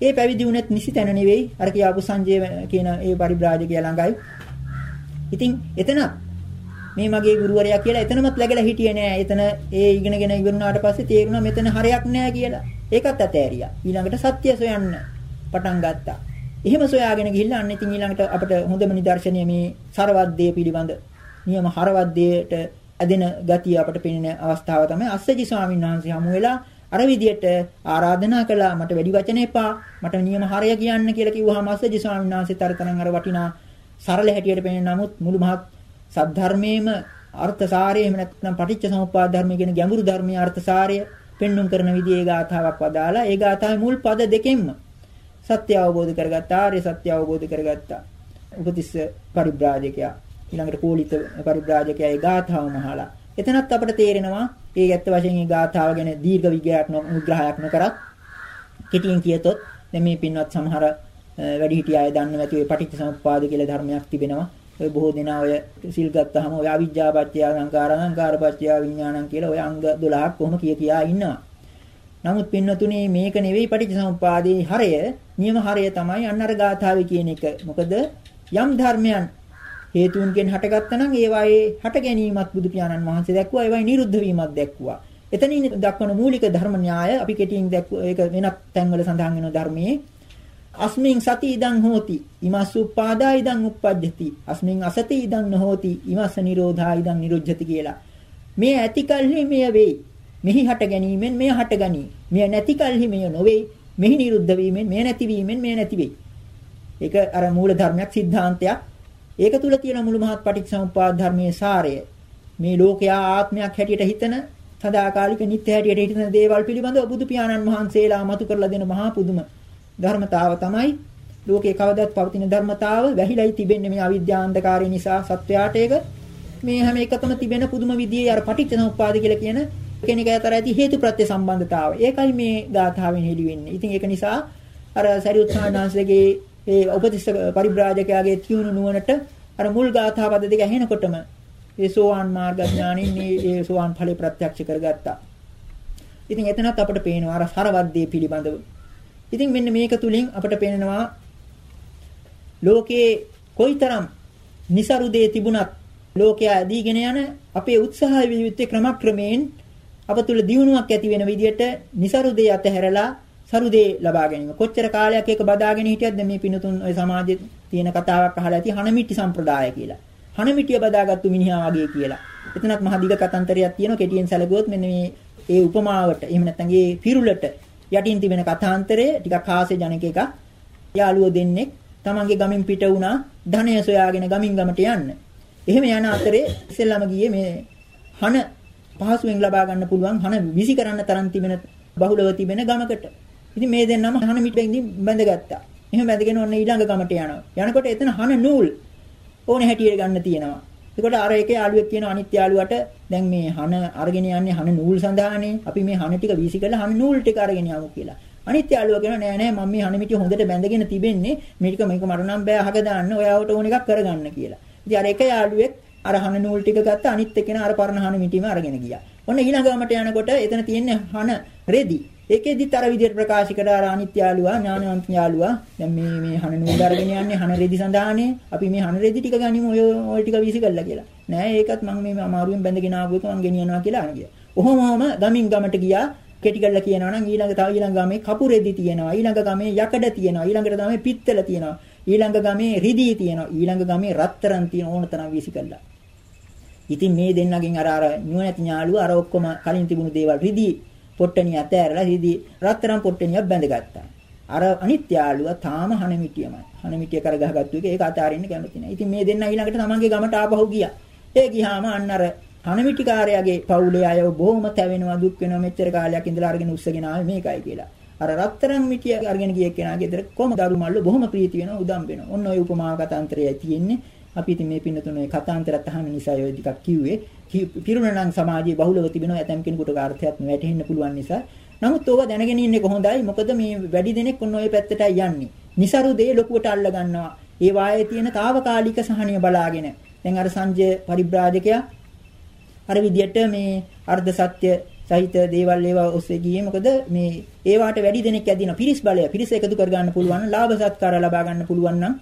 ඒ පැවිදි වුණත් නිසි තැන නෙවෙයි අර කියාපු සංජය කියන ඒ පරිබ්‍රාජකයා ළඟයි. ඉතින් එතන මේ මගේ ගුරුවරයා කියලා එතනමත් läගලා හිටියේ නෑ. එතන ඒ ඉගෙනගෙන ඉවරුණාට පස්සේ තේරුණා මෙතන හරයක් නෑ කියලා. ඒකත් අතෑරියා. ඊළඟට සත්‍ය සොයන්න පටන් ගත්තා. එහෙම සොයාගෙන ගිහිල්ලා අන්න ඉතින් ඊළඟට අපිට හොඳම නිදර්ශනය මේ සරවද්දේ පිළිබඳ නියම හරවද්දේට ඇදෙන ගතිය අපිට පෙනෙන අවස්ථාව තමයි අස්සජි ස්වාමීන් වහන්සේ හමු වෙලා අර විදියට ආරාධනා කළා මට වැඩි වචන එපා මට නියම හරය කියන්න කියලා කිව්වහම අස්සජි ස්වාමීන් වහන්සේ තරතරන් අර වටිනා සරල හැටියට පෙනෙන නමුත් මුළු මහත් සද්ධර්මයේම අර්ථ සාරය එහෙම නැත්නම් පටිච්ච සමුප්පාද ධර්මය කියන ගැඹුරු ධර්මයේ අර්ථ සාරය පෙන්눔 කරන විදිහේ ගාථාවක් වදාලා ඒ ගාථාවේ මුල් පද දෙකෙන්ම සත්‍ය අවබෝධ කරගත්තා ආර්ය සත්‍ය අවබෝධ කරගත්තා. උපතිස්ස පරිබ්‍රාජකයා ඊළඟට කෝලිත පරිබ්‍රාජකයා ඒ ගාථාවම අහලා එතනත් අපට තේරෙනවා ඒ ඇත්ත වශයෙන් මේ ගාථාව ගැන දීර්ඝ විග්‍රහයක් නොග්‍රහයක් නොකරත් කෙටියෙන් කියතොත් දැන් මේ පින්වත් සමහර වැඩිහිටිය අය දන්නේ නැති ඔය පටිච්චසමුප්පාද කියලා ධර්මයක් තිබෙනවා. ඔය බොහෝ දෙනා ඔය සිල් ගත්තාම ඔය අවිජ්ජාපච්චය සංකාර සංකාරපච්චය විඥානං කියලා ඔය අංග 12ක් කොහොම කිය කියා ඉන්නවා. නමුත් පින්නතුනේ මේක නෙවෙයි පටිච්චසමුප්පාදේ හරය, නියම හරය තමයි අන්න අර ගාථාවේ කියන එක. මොකද යම් ධර්මයන් හේතුන්ගෙන් හටගත්තා නම් ඒවායේ හට ගැනීමත් බුදු පියාණන් වහන්සේ දැක්වුවා ඒවායේ නිරුද්ධ වීමත් දැක්වුවා. එතනින් දක්වන මූලික ධර්ම න්‍යාය අපි කෙටියෙන් දැක්ව ඒක වෙනත් තැන්වල සඳහන් වෙන ධර්මයේ අස්මින් සති ඉදං හෝති ඉමස් උපාදා ඉදං uppajjati අස්මින් අසති ඉදං නොහෝති ඉමස් නිරෝධා ඉදං නිරුද්ධති කියලා. මේ ඇති කල්හි මෙය වෙයි. මෙහි හට ගැනීමෙන් මෙය හට ගනී. මෙය නැති කල්හි මෙය නොවේ මෙහි නිරුද්ධ වීමෙන් මෙය නැති වීමෙන් මෙය නැති වෙයි. ඒක අර මූල ධර්මයක් සිද්ධාන්තයක්. ඒක තුල තියෙන මුළු මහත් පටිච්චසමුප්පාද ධර්මයේ සාරය. මේ ලෝකයා ආත්මයක් හැටියට හිතන සදාකාලික නිත්‍ය හැටියට හිතන දේවල් පිළිබඳව බුදු පියාණන් වහන්සේලා මතු කරලා දෙන මහා පුදුම ධර්මතාව තමයි ලෝකේ කවදත් පවතින ධර්මතාව වැහිලායි තිබෙන්නේ මේ අවිද්‍යාන්ධකාරය නිසා සත්වයාට ඒක මේ හැම එකතම තිබෙන පුදුම විදියේ අර පටිච්චසමුප්පාද කියලා කියන කෙනෙක් අතර ඇති හේතුප්‍රත්‍ය සම්බන්ධතාවය. ඒකයි මේ ගාථාවෙන් හෙළි වෙන්නේ. ඉතින් ඒක නිසා අර සරියුත් සානංශගේ ඒ උපතිස්ස පරිබ්‍රාජකයාගේ තියුණු නුවණට අර මුල් ගාථා පද දෙක ඇහෙනකොටම ඒ සෝවාන් මාර්ග ඥානින් මේ ඒ සෝවාන් ඵලෙ ප්‍රත්‍යක්ෂ කරගත්තා. ඉතින් එතනත් අපට පේනවා අර හරවද්දේ පිළිබඳව. ඉතින් මෙන්න මේක තුලින් අපට පේනවා ලෝකයේ කොයිතරම් નિසරු දේ තිබුණත් ලෝකයා ඇදීගෙන යන අපේ උත්සාහය විය යුත්තේ ක්‍රමක්‍රමයෙන් අප තුල දියුණුවක් ඇති වෙන විදිහට નિසරු දේ අතහැරලා සරු දේ ලබා ගැනීම. කොච්චර කාලයක් ඒක බදාගෙන හිටියද්ද මේ පිනතුන් ඔය සමාජයේ තියෙන කතාවක් අහලා ඇති හනමිටි සම්ප්‍රදාය කියලා. හනමිටිය බදාගත්තු මිනිහා වගේ කියලා. එතනත් මහ දිග කතන්දරයක් තියෙනවා කෙටියෙන් සැලකුවොත් මෙන්න මේ ඒ උපමාවට එහෙම නැත්නම් ඒ පිරුලට යටින් තිබෙන කථාන්තරය ටිකක් හාස්‍ය ජනක එකක්. යාළුවෝ දෙන්නෙක් තමන්ගේ ගමින් පිට වුණා ධනය සොයාගෙන ගමින් ගමට යන්න. එහෙම යන අතරේ ඉස්සෙල්ලාම ගියේ මේ හන පහසුවෙන් ලබා ගන්න පුළුවන් හන විසි කරන්න තරම් තිබෙන බහුලව තිබෙන ගමකට. ඉතින් මේ දෙන්නම හන මිටෙන්දී බැඳගත්තා. එහෙම බැඳගෙන ඔන්න ඊළඟ ගමට යනවා. යනකොට එතන හන නූල් ඕනේ හැටියට ගන්න තියෙනවා. එතකොට අර එකේ යාළුවෙක් කියන අනිත් යාළුවට දැන් මේ හන අරගෙන යන්නේ හන නූල් සඳහානේ. අපි මේ හන ටික වීසි කරලා හන නූල් ටික අරගෙන යමු කියලා. අනිත් යාළුවා කියනවා නෑ නෑ මම මේ හන මිටි හොඳට බැඳගෙන තිබෙන්නේ. මේක මේක මට නම් බෑ අහක දාන්න. ඔයාවට ඕන එකක් කරගන්න කියලා. ඉතින් අර එක යාළුවෙක් අර හන නූල් ටික ගත්ත අනිත් එක්කෙනා අර පරණ හන මිටිම අරගෙන ගියා. ඔන්න ඊළඟ ගමට යනකොට එතන තියෙන්නේ හන රෙදි. ඒකෙදිත් අර විදිහට ප්‍රකාශ කළා අර අනිත් යාළුවා ඥානවන්ත යාළුවා. දැන් මේ මේ හන නූල් අරගෙන යන්නේ හන රෙදි සඳහානේ. අපි මේ හන රෙදි ටික ගනිමු ඔය ඔය ටික වීසි කළා කියලා. නෑ ඒකත් මම මේ අමාරුවෙන් බැඳගෙන ආපු එක මම ගෙනියනවා කියලා අහනවා ඔහොම ඔහොම ගමින් ගමට ගියා. කෙටි කරලා කියනවා නම් ඊළඟ තව ඊළඟ ගමේ කපු රෙදි තියෙනවා. ඊළඟ ගමේ යකඩ තියෙනවා. ඊළඟට ගමේ පිත්තල තියෙනවා. ඊළඟ ගමේ රිදී තියෙනවා. ඊළඟ ගමේ රත්තරන් තියෙන ඕන තරම් වීසි කළා ඉතින් මේ දෙන්නගෙන් අර අර නුවණැති ඥාළුව අර ඔක්කොම කලින් තිබුණු දේවල් රිදී පොට්ටනිය අතෑරලා හිදී රත්තරන් පොට්ටනියක් බැඳගත්තා. අර අනිත් යාළුවා තාම හනමිටියමයි. හනමිටිය කරගහගත්තු එක ඒක අතාරින්න කැමති නැහැ. ඉතින් මේ දෙන්න ඊළඟට තමන්ගේ ගමට ආපහු ගියා. ඒ ගියාම අන්න අර හනමිටිකාරයාගේ පවුලේ අය බොහොම තැවෙනවා දුක් වෙනවා මෙච්චර කාලයක් ඉඳලා අරගෙන උස්සගෙන ආවේ මේකයි කියලා. අර රත්තරන් මිටිය අරගෙන ගිය කෙනාගේ ගෙදර කොහොම දරු මල්ල බොහොම ප්‍රීති වෙනවා උදම් වෙනවා. ඔන්න ඔය උපමා කතාන්තරයයි තියෙන්නේ. අපි ඉතින් මේ පින්නතුනේ කතාන්තරත් අහන නිසා ඔය ටිකක් කිව්වේ. පිරුණනම් සමාජයේ බහුලව තිබෙනවා ඇතම් කෙනෙකුට කාර්යයක් නොවැටෙන්න පුළුවන් නිසා. නමුත් ඕවා දැනගෙන ඉන්නේ කොහොඳයි. මොකද මේ වැඩි දෙනෙක් ඔන්න ඔය පැත්තටයි යන්නේ. નિසරු දේ ලොකුවට අල්ල ගන්නවා. ඒ වායේ තියෙන తాවකාලික සහනිය බලාගෙන. දැන් අර සංජය පරිබ්‍රාජකයා අර විදියට මේ අර්ධ සත්‍ය සහිත දේවල් ඒවා ඔස්සේ ගියේ මොකද මේ ඒවාට වැඩි දෙනෙක් ඇදින පිරිස් බලය පිරිස එකතු කර ගන්න පුළුවන් ලාභ සත්කාර ලබා ගන්න පුළුවන් නම්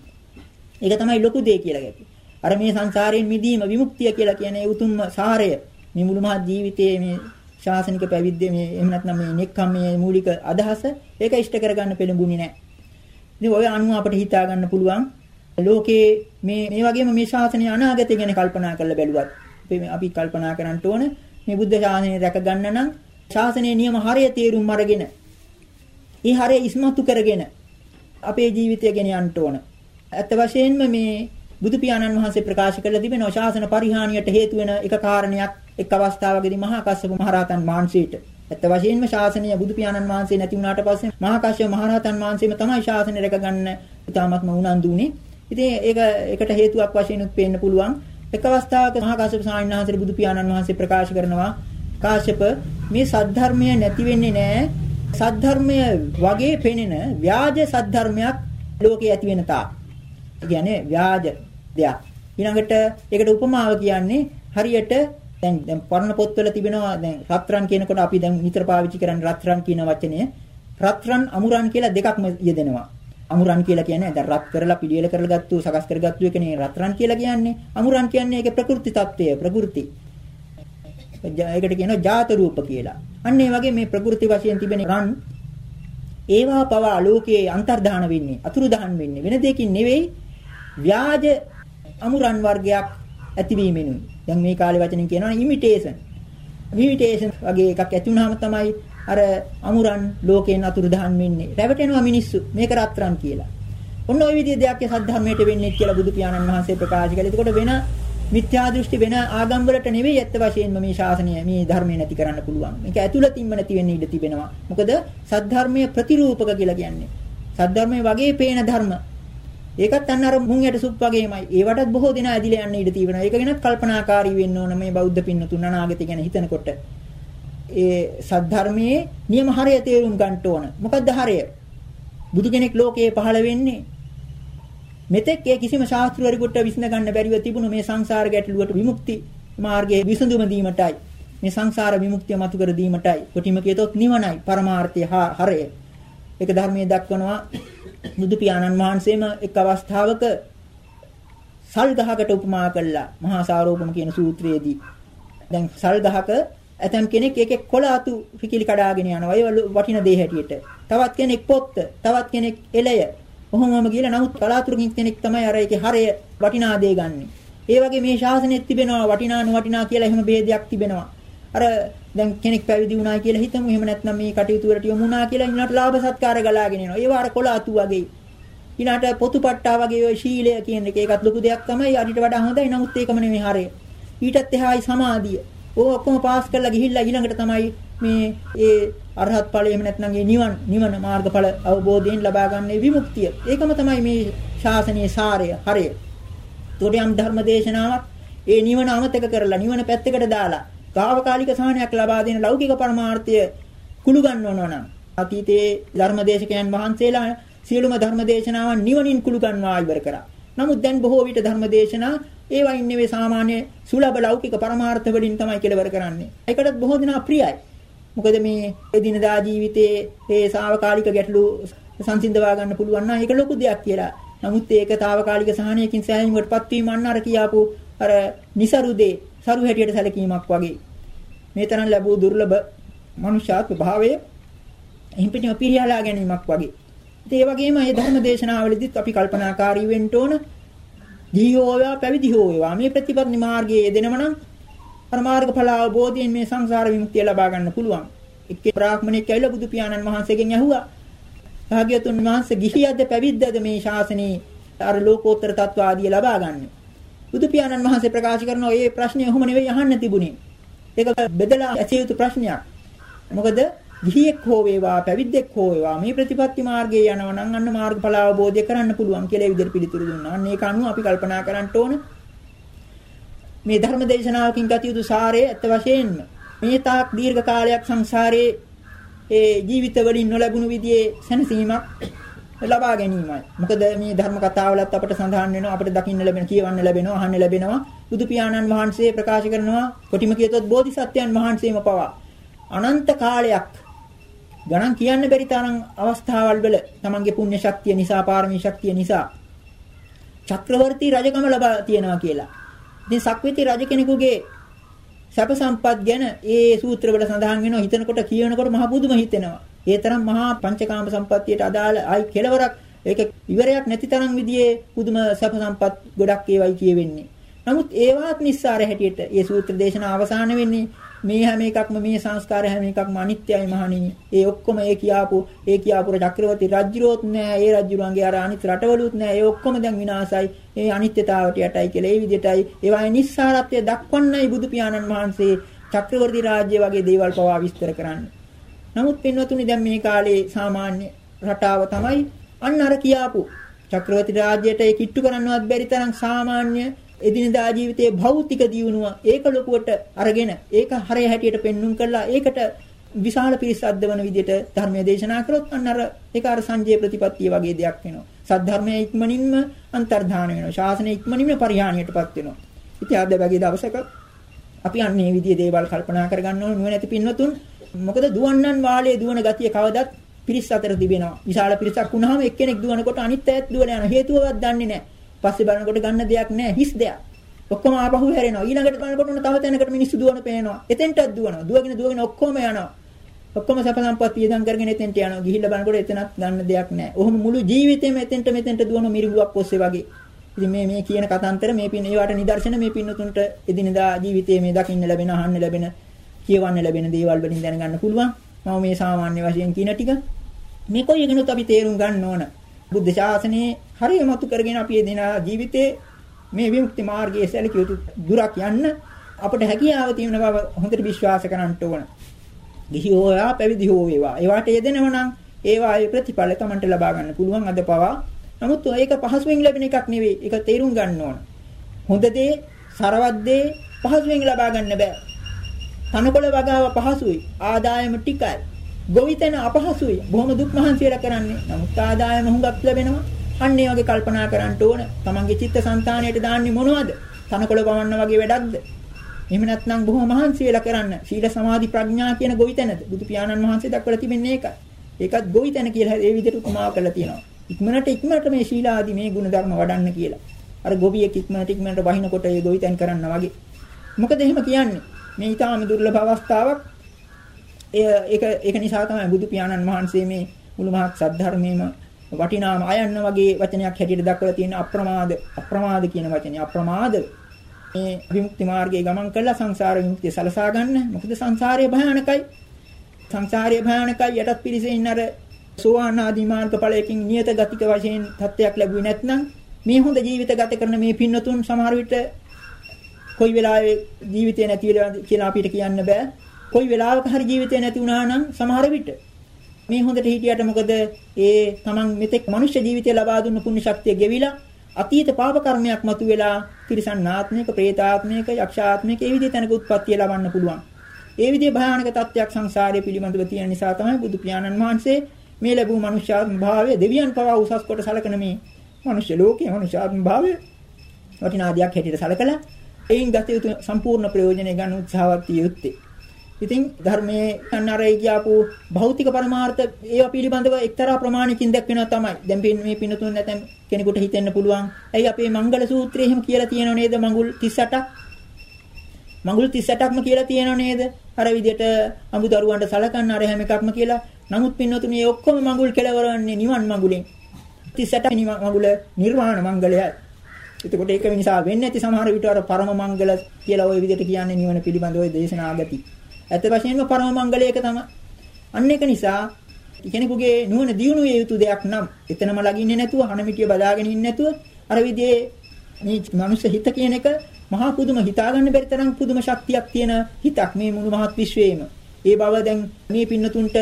ඒක තමයි ලොකු දේ කියලා ගැති. අර මේ සංසාරයෙන් මිදීම විමුක්තිය කියලා කියන ඒ උතුම්ම සාරය මේ මුළු මහත් ජීවිතයේ මේ ශාසනික පැවිද්දේ මේ එහෙම නැත්නම් මේ නෙක්ඛම්මයේ මූලික අදහස ඒක ඉෂ්ට කරගන්න පෙළඹුණේ නැහැ. ඉතින් ඔය අනුව අපිට හිතා ගන්න පුළුවන් ලෝකේ මේ මේ වගේම මේ ශාසනයේ අනාගතය ගැන කල්පනා කරලා බැලුවත් අපි අපි කල්පනා කරන්න ඕන මේ බුද්ධ ශාසනය රැක ගන්න නම් ශාසනයේ නියම හරය තේරුම් අරගෙන ඒ හරය ඉස්මතු කරගෙන අපේ ජීවිතය ගෙන යන්න ඕන. ඇත්ත වශයෙන්ම මේ බුදු පියාණන් වහන්සේ ප්‍රකාශ කළ තිබෙනවා ශාසන පරිහානියට හේතු වෙන එක කාරණයක් එක් අවස්ථාවකදී මහා කස්සප මහරහතන් වහන්සේට ඇත්ත වශයෙන්ම ශාසනය බුදු පියාණන් වහන්සේ නැති වුණාට පස්සේ මහා කස්සප මහරහතන් වහන්සේම තමයි ශාසනය රැකගන්න ඉතාමත්ම උනන්දු වුනේ. ඉතින් ඒක ඒකට හේතුවක් වශයෙන් උත් පේන්න පුළුවන්. එක් අවස්ථාවක මහා කස්සප ස්වාමීන් වහන්සේ බුදු පියාණන් වහන්සේ ප්‍රකාශ කරනවා කාශ්‍යප මේ සද්ධර්මය නැති වෙන්නේ නැහැ. සද්ධර්මය වගේ පෙනෙන ව්‍යාජ සද්ධර්මයක් ලෝකේ ඇති වෙන තාක්. ඒ කියන්නේ ව්‍යාජ දෙයක්. ඊළඟට ඒකට උපමාව කියන්නේ හරියට දැන් දැන් පරණ පොත්වල තිබෙනවා දැන් රත්රන් කියනකොට අපි දැන් නිතර පාවිච්චි කරන රත්රන් කියන වචනය රත්රන් අමුරන් කියලා දෙකක්ම යෙදෙනවා. අමුරන් කියලා කියන්නේ දැන් රත් කරලා පිළියෙල කරලා ගත්තු සකස් කරගත්තු එකනේ රත්රන් කියලා කියන්නේ. අමුරන් කියන්නේ ඒකේ ප්‍රകൃති తত্ত্বය ප්‍රകൃති. ඒකට කියනවා ජාත රූප කියලා. අන්න ඒ වගේ මේ ප්‍රകൃති වශයෙන් තිබෙන රන් ඒවා පවා ලෝකයේ අන්තර්ධාන වෙන්නේ අතුරුදහන් වෙන්නේ වෙන දෙයකින් නෙවෙයි ව්‍යාජ අමුරන් වර්ගයක් ඇතිවීමෙනුයි. දැන් මේ කාලේ වචනෙන් කියනවා ඉමිටේෂන්. ඉමිටේෂන් වගේ එකක් ඇති වුනහම තමයි අර අමුරන් ලෝකයෙන් අතුරුදහන් වෙන්නේ. රැවටෙනවා මිනිස්සු. මේක රත්රන් කියලා. ඔන්න ওই විදිහේ දෙයක් සද්ධර්මයට වෙන්නේ කියලා බුදු පියාණන් වහන්සේ ප්‍රකාශ කළා. එතකොට වෙන මිත්‍යා දෘෂ්ටි වෙන ආගම් වලට නෙවෙයි ඇත්ත වශයෙන්ම මේ ශාසනය මේ ධර්මය නැති කරන්න පුළුවන්. මේක ඇතුළතින්ම නැති වෙන්න ඉඩ තිබෙනවා. මොකද සද්ධර්මයේ ප්‍රතිරූපක කියලා කියන්නේ. සද්ධර්මයේ වගේ පේන ධර්ම ඒකත් අන්න අර මුං යට සුප් වගේමයි. ඒවටත් බොහෝ දෙනා ඇදිලා යන්න ඉඩ තියෙනවා. ඒක ගැනත් කල්පනාකාරී වෙන්න ඕන මේ බෞද්ධ පින්නතුන් අනාගතය ගැන හිතනකොට. ඒ සද්ධර්මයේ නියම හරය තේරුම් ගන්න ඕන. මොකද්ද හරය? බුදු කෙනෙක් ලෝකයේ පහළ වෙන්නේ මෙතෙක් ඒ කිසිම ශාස්ත්‍රවරයෙකුට විසඳ ගන්න බැරිව තිබුණු මේ සංසාර ගැටලුවට විමුක්ති මාර්ගයේ විසඳුම දීමටයි. මේ සංසාර විමුක්තිය මතු කර දීමටයි. කොටිම කියතොත් නිවනයි පරමාර්ථය හරය. ඒක ධර්මයේ දක්වනවා බුදු පියාණන් වහන්සේම එක් අවස්ථාවක සල් ගහකට උපමා කළා මහා සාරෝපම කියන සූත්‍රයේදී. දැන් සල් ගහක ඇතම් කෙනෙක් ඒකේ කොළ අතු පිකිලි කඩාගෙන යනවා. ඒ වටින දේ හැටියට. තවත් කෙනෙක් පොත්ත, තවත් කෙනෙක් එළය. කොහොමම කියලා නමුත් කලාතුරකින් කෙනෙක් තමයි අර ඒකේ හරය වටිනා දේ ගන්නෙ. ඒ වගේ මේ ශාසනයෙත් තිබෙනවා වටිනා නොවටිනා කියලා එහෙම ભેදයක් තිබෙනවා. අර දැන් කෙනෙක් පැවිදි වුණා කියලා හිතමු. එහෙම නැත්නම් මේ කටයුතු වලට යොමු වුණා කියලා ඊළාට ලාභ සත්කාර ගලාගෙන එනවා. ඒවා අර කොළ අතු වගේ. ඊළාට පොතුපට්ටා වගේ ඔය ශීලය කියන එක ඒකත් ලොකු දෙයක් තමයි. අරිට වඩා හොඳයි. නමුත් ඒකම නෙමෙයි හරය. ඊටත් එහායි සමාධිය. ඕක ඔක්කොම පාස් කරලා ගිහිල්ලා ඊළඟට තමයි මේ ඒ අරහත් ඵලය එහෙම නැත්නම් ඒ නිවන් නිවන මාර්ගඵල අවබෝධයෙන් ලබා ගන්න විමුක්තිය. ඒකම තමයි මේ ශාසනීය සාරය, හරය. ඒකට යම් ධර්ම දේශනාවක් ඒ නිවන අමතක කරලා නිවන පැත්තකට දාලා తాවකාලික සහනයක් ලබා දෙන ලෞකික පරමාර්ථය කුළු ගන්නවනවා නම් අතීතයේ ධර්මදේශකයන් වහන්සේලා සියලුම ධර්මදේශනාවන් නිවනින් කුළු ගන්නවා ඉවර කරා. නමුත් දැන් බොහෝ විට ධර්මදේශනා ඒවයින් නෙවෙයි සාමාන්‍ය සුලබ ලෞකික පරමාර්ථ වලින් තමයි කෙලවර කරන්නේ. ඒකටත් බොහෝ දෙනා ප්‍රියයි. මොකද මේ එදිනදා ජීවිතයේ මේ සාවකාලික ගැටලු සංසිඳවා ගන්න පුළුවන් නම් ඒක ලොකු දෙයක් කියලා. නමුත් ඒක తాවකාලික සහනයකින් සෑහීමකටපත් වීම අන්න අර කියාපු අර નિસරුදේ සරු හැටියට සැලකීමක් වගේ. මේ තරම් ලැබූ දුර්ලභ මනුෂ්‍යාත්ම භාවය එහින් පිටිම පිරියලා ගැනීමක් වගේ. ඉතින් ඒ වගේම මේ ධර්ම දේශනාවලදීත් අපි කල්පනාකාරී වෙන්න ඕන. ජීවෝ වේවා පැවිදි හෝ වේවා මේ ප්‍රතිපත්ති මාර්ගයේ යෙදෙනම නම් අර මාර්ගඵල අවබෝධයෙන් මේ සංසාර විමුක්තිය ලබා ගන්න පුළුවන්. එක්කේ බ්‍රාහ්මණෙක් ඇවිල්ලා බුදු පියාණන් වහන්සේගෙන් ඇහුවා. භාග්‍යතුන් වහන්සේ ගිහියද්ද පැවිද්දද මේ ශාසනයේ අර ලෝකෝත්තර තත්වාදිය ලබා ගන්න. බුදු පියාණන් වහන්සේ ප්‍රකාශ කරනවා මේ ප්‍රශ්නේ ඔහොම නෙවෙයි අහන්න තිබුණේ. ඒක බෙදලා ඇසිය යුතු ප්‍රශ්නයක්. මොකද ගිහියෙක් හෝ වේවා පැවිද්දෙක් හෝ වේවා මේ ප්‍රතිපත්ති මාර්ගයේ යනවා නම් අන්න මාර්ගඵල අවබෝධය කරන්න පුළුවන් කියලා ඒ විදිහට පිළිතුරු දුන්නා. අන්න ඒක අනුව අපි කල්පනා කරන්න ඕන. මේ ධර්ම දේශනාවකින් ගත යුතු සාරය ඇත්ත වශයෙන්ම මේ තාක් දීර්ඝ කාලයක් සංසාරයේ ඒ ජීවිත වලින් නොලැබුණු විදිහේ සැනසීමක් ලබා ගැනීමයි. මොකද මේ ධර්ම කතාවලත් අපට සඳහන් වෙනවා අපිට දකින්න ලැබෙන කියවන්න ලැබෙනවා අහන්න ලැබෙනවා. බුදු පියාණන් වහන්සේ ප්‍රකාශ කරනවා කොටිම කියතොත් බෝධිසත්වයන් වහන්සේම පවා අනන්ත කාලයක් ගණන් කියන්න බැරි තරම් අවස්ථාවල් වල තමන්ගේ පුණ්‍ය ශක්තිය නිසා පාරමී ශක්තිය නිසා චක්‍රවර්ති රජකම ලබා තියෙනවා කියලා. ඉතින් සක්විති රජ කෙනෙකුගේ සැප සම්පත් ගැන ඒ සූත්‍රවල සඳහන් වෙනවා හිතනකොට කියනකොට මහ බුදුම හිතෙනවා. ඒ තරම් මහා පංචකාම සම්පත්තියට අදාළ ආයි කෙලවරක් ඒක ඉවරයක් නැති තරම් විදිහේ පුදුම සැප සම්පත් ගොඩක් ඒවයි කියවෙන්නේ. නමුත් ඒවාත් නිස්සාර හැටියට ඒ සූත්‍ර දේශනා අවසාන වෙන්නේ මේ හැම එකක්ම මේ සංස්කාර හැම එකක්ම අනිත්‍යයි මහණෙනි. ඒ ඔක්කොම ඒ කියාපු ඒ කියාපු චක්‍රවර්ති රජුරොත් නෑ. ඒ රජුරන්ගේ අර අනිත් රටවලුත් නෑ. ඒ ඔක්කොම දැන් විනාසයි. ඒ අනිත්‍යතාවට යටයි කියලා ඒ විදිහටයි ඒවායේ නිස්සාරත්වය දක්වන්නයි බුදු පියාණන් වහන්සේ චක්‍රවර්ති රාජ්‍ය වගේ දේවල් පවා විස්තර කරන්නේ. නමුත් පින්වතුනි දැන් මේ කාලේ සාමාන්‍ය රටාව තමයි අන්න අර කියාපු චක්‍රවර්ති රාජ්‍යයට ඒ කිට්ටු කරන්නවත් බැරි තරම් සාමාන්‍ය එදිනදා ජීවිතයේ භෞතික දියුණුව ඒක ලොකුවට අරගෙන ඒක හරය හැටියට පෙන්눔 කරලා ඒකට විශාල පිරිස අද්දවන විදිහට ධර්මයේ දේශනා කරොත් අන්න අර ඒක අර සංජේ ප්‍රතිපත්තිය වගේ දෙයක් වෙනවා. සද්ධර්මයේ ඉක්මනින්ම අන්තර්ධාන වෙනවා. ශාසනයේ ඉක්මනින්ම පරිහානියටපත් වෙනවා. ඉතින් අද වගේ දවසක අපි අන්න මේ විදිහේ දේවල් කල්පනා කරගන්න ඕන නුවණැති පින්වතුන් මොකද දුවන්නන් වාලේ දුවන ගතිය කවදත් පිරිස් අතර තිබෙනවා. විශාල පිරිසක් වුණාම එක්කෙනෙක් දුවනකොට අනිත් අයත් දුවන යන හේතුවවත් දන්නේ නැහැ. පස්සේ බලනකොට ගන්න දෙයක් නැහැ හිස් දෙයක්. ඔක්කොම ආපහු හැරෙනවා. ඊළඟට බලනකොට උන තව තැනකට මිනිස්සු දුවන පේනවා. එතෙන්ටත් දුවනවා. දුවගෙන දුවගෙන ඔක්කොම යනවා. ඔක්කොම සැප සම්පත් වියදම් කරගෙන එතෙන්ට යනවා. ගිහිල්ලා බලනකොට එතනත් ගන්න දෙයක් නැහැ. ඔහොම මුළු ජීවිතේම එතෙන්ට මෙතෙන්ට දුවන මිරිඟුවක් ඔස්සේ වගේ. ඉතින් මේ මේ කියන කතාන්තර මේ පින් ඒවට නිදර්ශන මේ පින්නතුන්ට එදිනදා ජීවිතයේ මේ දකින්න ලැබෙන අහන්න ලැබෙන කියවන්න ලැබෙන දේවල් වලින් දැනගන්න පුළුවන්. මම මේ සාමාන්‍ය වශයෙන් කියන ටික මේ කොයි එකනොත් අපි තේරුම් ගන්න ඕන. බුද්ධ ශාසනයේ හරිය මතු කරගෙන අපි එදින ජීවිතේ මේ විමුක්ති මාර්ගයේ සැලකිය යුතු දුරක් යන්න අපට හැකියාව තියෙන බව හොඳට විශ්වාස කරන්න ඕන. ගිහි හෝයා පැවිදි හෝ වේවා. ඒවට යෙදෙනව නම් ඒවායේ ප්‍රතිඵල තමන්ට ලබා ගන්න පුළුවන් අද පවා. නමුත් ඒක පහසුවෙන් ලැබෙන එකක් නෙවෙයි. ඒක තේරුම් ගන්න ඕන. හොඳ දේ, සරවත් දේ පහසුවෙන් ලබා ගන්න බෑ. තනකොළ වගාව පහසුයි. ආදායම ටිකයි. ගොවිතැන අපහසුයි. බොහොම දුක් මහන්සියලා කරන්නේ. නමුත් ආදායම හුඟක් ලැබෙනවා. අන්න ඒ වගේ කල්පනා කරන්න ඕන. තමන්ගේ චිත්තසංතානයට දාන්නේ මොනවද? තනකොළ පවන්න වගේ වැඩක්ද? එහෙම නැත්නම් බොහොම මහන්සි වෙලා කරන්න. සීල සමාධි ප්‍රඥා කියන ගොවිතැනද බුදු පියාණන් වහන්සේ දක්වලා තිබෙන්නේ ඒකයි. ඒකත් ගොවිතැන කියලා ඒ විදිහට උපමා කරලා තියෙනවා. ඉක්මනට ඉක්මනට මේ ශීලාදී මේ ගුණ ධර්ම වඩන්න කියලා. අර ගොවියෙක් ඉක්මනට ඉක්මනට වහිනකොට ඒ ගොවිතැන් කරන්න වගේ. මොකද එහෙම කියන්නේ? මේ ඊටාම දුර්ලභ අවස්ථාවක්. ඒක ඒක නිසා තමයි බුදු පියාණන් වහන්සේ මේ මුළු මහත් සද්ධර්මයේම වටිනාම අයන්න වගේ වචනයක් හැටියට දක්වලා තියෙන අප්‍රමාද අප්‍රමාද කියන වචනේ අප්‍රමාද මේ විමුක්ති මාර්ගයේ ගමන් කළා සංසාර විමුක්තිය සලසා ගන්න. මොකද සංසාරය භයානකයි. සංසාරය භයානකයි යටත් පිළිසෙ ඉන්න අර සෝවාන් ආදී මාර්ග ඵලයකින් නියත ගතික වශයෙන් තත්ත්වයක් ලැබුවේ නැත්නම් මේ හොඳ ජීවිත ගත කරන මේ පින්නතුන් සමහර විට කොයි වෙලාවෙ ජීවිතේ නැති වෙලා කියලා අපිට කියන්න බෑ. කොයි වෙලාවක හරි ජීවිතේ නැති වුණා නම් සමහර විට මේ හොඳට හිටියට මොකද ඒ තමන් මෙතෙක් මනුෂ්‍ය ජීවිතය ලබා දුන්න පුණ්‍ය ශක්තිය ගෙවිලා අතීත පාප කර්මයක් මතුවෙලා තිරිසන් ආත්මික, പ്രേතාත්මික, යක්ෂාත්මික ඒ විදිහේ තැනක උත්පත්තිය ලබන්න පුළුවන්. ඒ විදිහේ භයානක තත්ත්වයක් සංසාරයේ පිළිබඳව තියෙන නිසා තමයි බුදු පියාණන් වහන්සේ මේ ලැබූ මනුෂ්‍යාත්ම භාවය දෙවියන් පවා උසස් කොට සලකන මේ මනුෂ්‍ය ලෝකයේ මනුෂ්‍යාත්ම භාවය වටිනාදියක් හැටියට සලකලා එයින් ගත යුතු සම්පූර්ණ ප්‍රයෝජනය ගන්න උත්සාහවත් යුත්තේ. ඉතින් ධර්මයේ අන්නරයි කියපු භෞතික පරමාර්ථ ඒවා පිළිබඳව එක්තරා ප්‍රමාණයකින් දැක්වෙනවා තමයි. දැන් මේ පින්නතුන් නැතම් කෙනෙකුට හිතෙන්න පුළුවන්. ඇයි අපේ මංගල සූත්‍රයේ එහෙම කියලා තියෙනව නේද මඟුල් 38ක්? මඟුල් 38ක්ම කියලා තියෙනව නේද? අර විදිහට අමුදරුවන්ට සලකන්න අර හැම එකක්ම කියලා. නමුත් පින්නතුනේ ඔක්කොම මඟුල් කෙලවරන්නේ නිවන් මඟුලෙන්. 38 මඟුල නිර්වාණ මංගලයයි. එතකොට ඒක නිසා වෙන්නේ නැති සමහර විට අර පරම මංගල කියලා ওই විදිහට කියන්නේ නිවන පිළිබඳ ওই දේශනා ගති. ඇත්ත වශයෙන්ම පරම මංගලයක තමයි. අන්න ඒක නිසා කෙනෙකුගේ නුවණ දියුණු විය යුතු දෙයක් නම් එතනම ලගින්නේ නැතුව හනමිටිය බදාගෙන ඉන්නේ නැතුව අර විදිහේ මේ මනුෂ්‍ය හිත කියන එක මහා පුදුම හිතාගන්න බැරි තරම් පුදුම ශක්තියක් තියෙන හිතක් මේ මුළු මහත් විශ්වයේම. ඒ බව දැන් මේ පින්නතුන්ට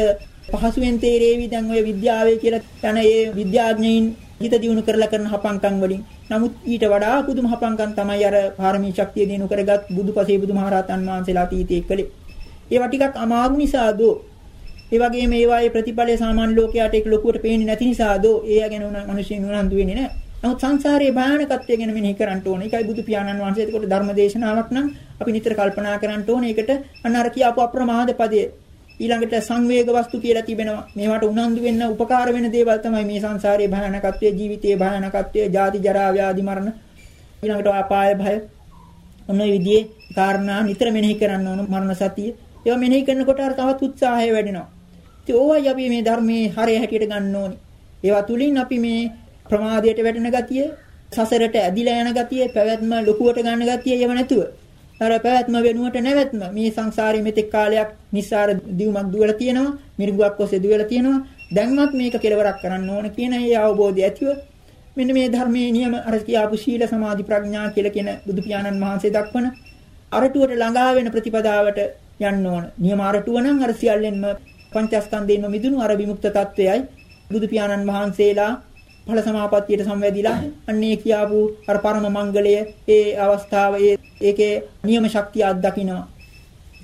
පහසුවෙන් තේරෙවි දැන් ඔය විද්‍යාවේ කියලා යන ඒ විද්‍යාඥයින් හිත දියුණු කරලා කරන හපංකම් වලින්. නමුත් ඊට වඩා පුදුම හපංකම් තමයි අර පාරමී ශක්තිය දිනු කරගත් බුදුපසේ බුදුමහරහතන් වහන්සේලා අතීතයේ කළේ. ඒවා ටිකක් අමාරු නිසාද ඒ වගේම ඒවායේ ප්‍රතිඵලය සාමාන්‍ය ලෝකයට ඒක ලොකුවට පේන්නේ නැති නිසාද ඒ ගැන උන මිනිස්සුන් උනන්දු වෙන්නේ නැහැ. නමුත් සංසාරයේ භයානකත්වය ගැන මෙනෙහි කරන්න ඕනේ. ඒකයි බුදු පියාණන් වහන්සේ ඒකට ධර්ම දේශනාවක් නම් අපි නිතර කල්පනා කරන්න ඕනේ. ඒකට අන්න අර කියාපු අප්‍රමාද පදයේ ඊළඟට සංවේග වස්තු කියලා තිබෙනවා. මේවට උනන්දු වෙන්න උපකාර වෙන දේවල් තමයි මේ සංසාරයේ භයානකත්වය, ජීවිතයේ භයානකත්වය, ජාති ජරා ව්‍යාධි මරණ ඊළඟට අපාය භය ඔන්න ඔය විදිහේ කාරණා නිතර මෙනෙහි කරන්න ඕන මරණ සතිය. ඒවා මෙනෙහි කරනකොට අර තවත් උත්සාහය වැඩෙනවා. ඉතින් ඕවයි අපි මේ ධර්මයේ හරය හැටියට ගන්න ඕනේ. ඒවා තුලින් අපි මේ ප්‍රමාදයට වැටෙන ගතිය, සසරට ඇදිලා යන ගතිය, පැවැත්ම ලොකුවට ගන්න ගතිය ඒව නැතුව. අර පැවැත්ම වෙනුවට නැවැත්ම මේ සංසාරයේ මෙතෙක් කාලයක් නිස්සාර දියුමක් දුවලා තියෙනවා, මිරිඟුවක් ඔස්සේ දුවලා තියෙනවා. දැන්වත් මේක කෙලවරක් කරන්න ඕන කියන ඒ අවබෝධය ඇතිව මෙන්න මේ ධර්මයේ නියම අර කියාපු සීල සමාධි ප්‍රඥා කියලා කියන බුදු පියාණන් වහන්සේ දක්වන අරටුවට ළඟා වෙන ප්‍රතිපදාවට යන්න ඕන. නියම අරටුව නම් අර සියල්ලෙන්ම පංචස්කන්ධයෙන්ම මිදුණු අර විමුක්ත తත්වයයි බුදු පියාණන් වහන්සේලා ඵල සමාපත්තියට සම්වැදිලා අන්නේ කියාපු අර පරම මංගලය ඒ අවස්ථාව ඒ ඒකේ නියම ශක්තිය අත්දකින්නවා.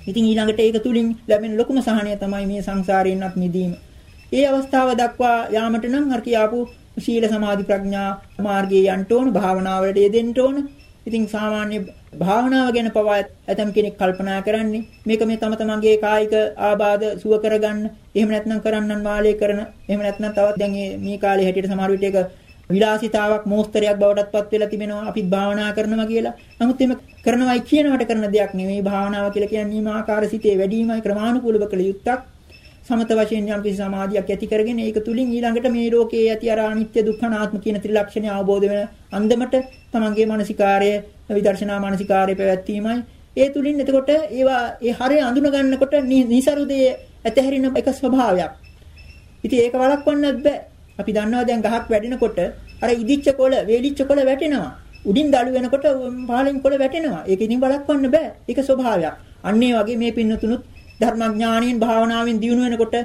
ඉතින් ඊළඟට ඒක තුලින් ලැබෙන ලොකුම සහනය තමයි මේ සංසාරයෙන්වත් මිදීම. ඒ අවස්ථාව දක්වා යාමට නම් අර කියාපු සීල සමාධි ප්‍රඥා මාර්ගයේ යන්න ඕන භාවනාවලට යෙදෙන්න ඕන. ඉතින් සාමාන්‍ය භාවනාව ගැන පවා ඇතම් කෙනෙක් කල්පනා කරන්නේ. මේක මේ තම තමන්ගේ කායික ආබාධ සුව කරගන්න. එහෙම නැත්නම් කරන්නන් වාලේ කරන. එහෙම නැත්නම් තවත් දැන් මේ කාලේ හැටියට සමහර විට ඒක විලාසිතාවක් මෝස්තරයක් බවටත්පත් වෙලා තිබෙනවා. අපිත් භාවනා කරනවා කියලා. නමුත් එimhe කරනවයි කියනවට කරන දෙයක් නෙවෙයි. භාවනාව කියලා කියන්නේ මේ ආකාර සිතේ වැඩිමයි ක්‍රමානුකූලව කළ යුත්තක්. සමත වශයෙන් යම් කිසි සමාධියක් ඇති කරගෙන ඒක තුලින් ඊළඟට මේ ලෝකයේ ඇති අර අනිත්‍ය දුක්ඛ නාත්ම කියන ත්‍රිලක්ෂණය අවබෝධ වෙන අන්දමට තමන්ගේ මානසිකාර්ය විදර්ශනා මානසිකාර්ය පැවැත්වීමයි ඒ තුලින් එතකොට ඒවා ඒ හරය අඳුන ගන්නකොට නිසරුදේ ඇතහැරින එක ස්වභාවයක්. ඉතින් ඒක වළක්වන්නත් බෑ. අපි දන්නවා දැන් ගහක් වැඩෙනකොට අර ඉදිච්ච කොළ, වේලිච්ච කොළ වැටෙනවා. උඩින් දළු වෙනකොට පහළින් කොළ වැටෙනවා. ඒක ඉතින් වළක්වන්න බෑ. ඒක ස්වභාවයක්. අන්න ඒ වගේ මේ පින්නතුනුත් ධර්මඥානියෙන් භාවනාවෙන් දියුණු වෙනකොට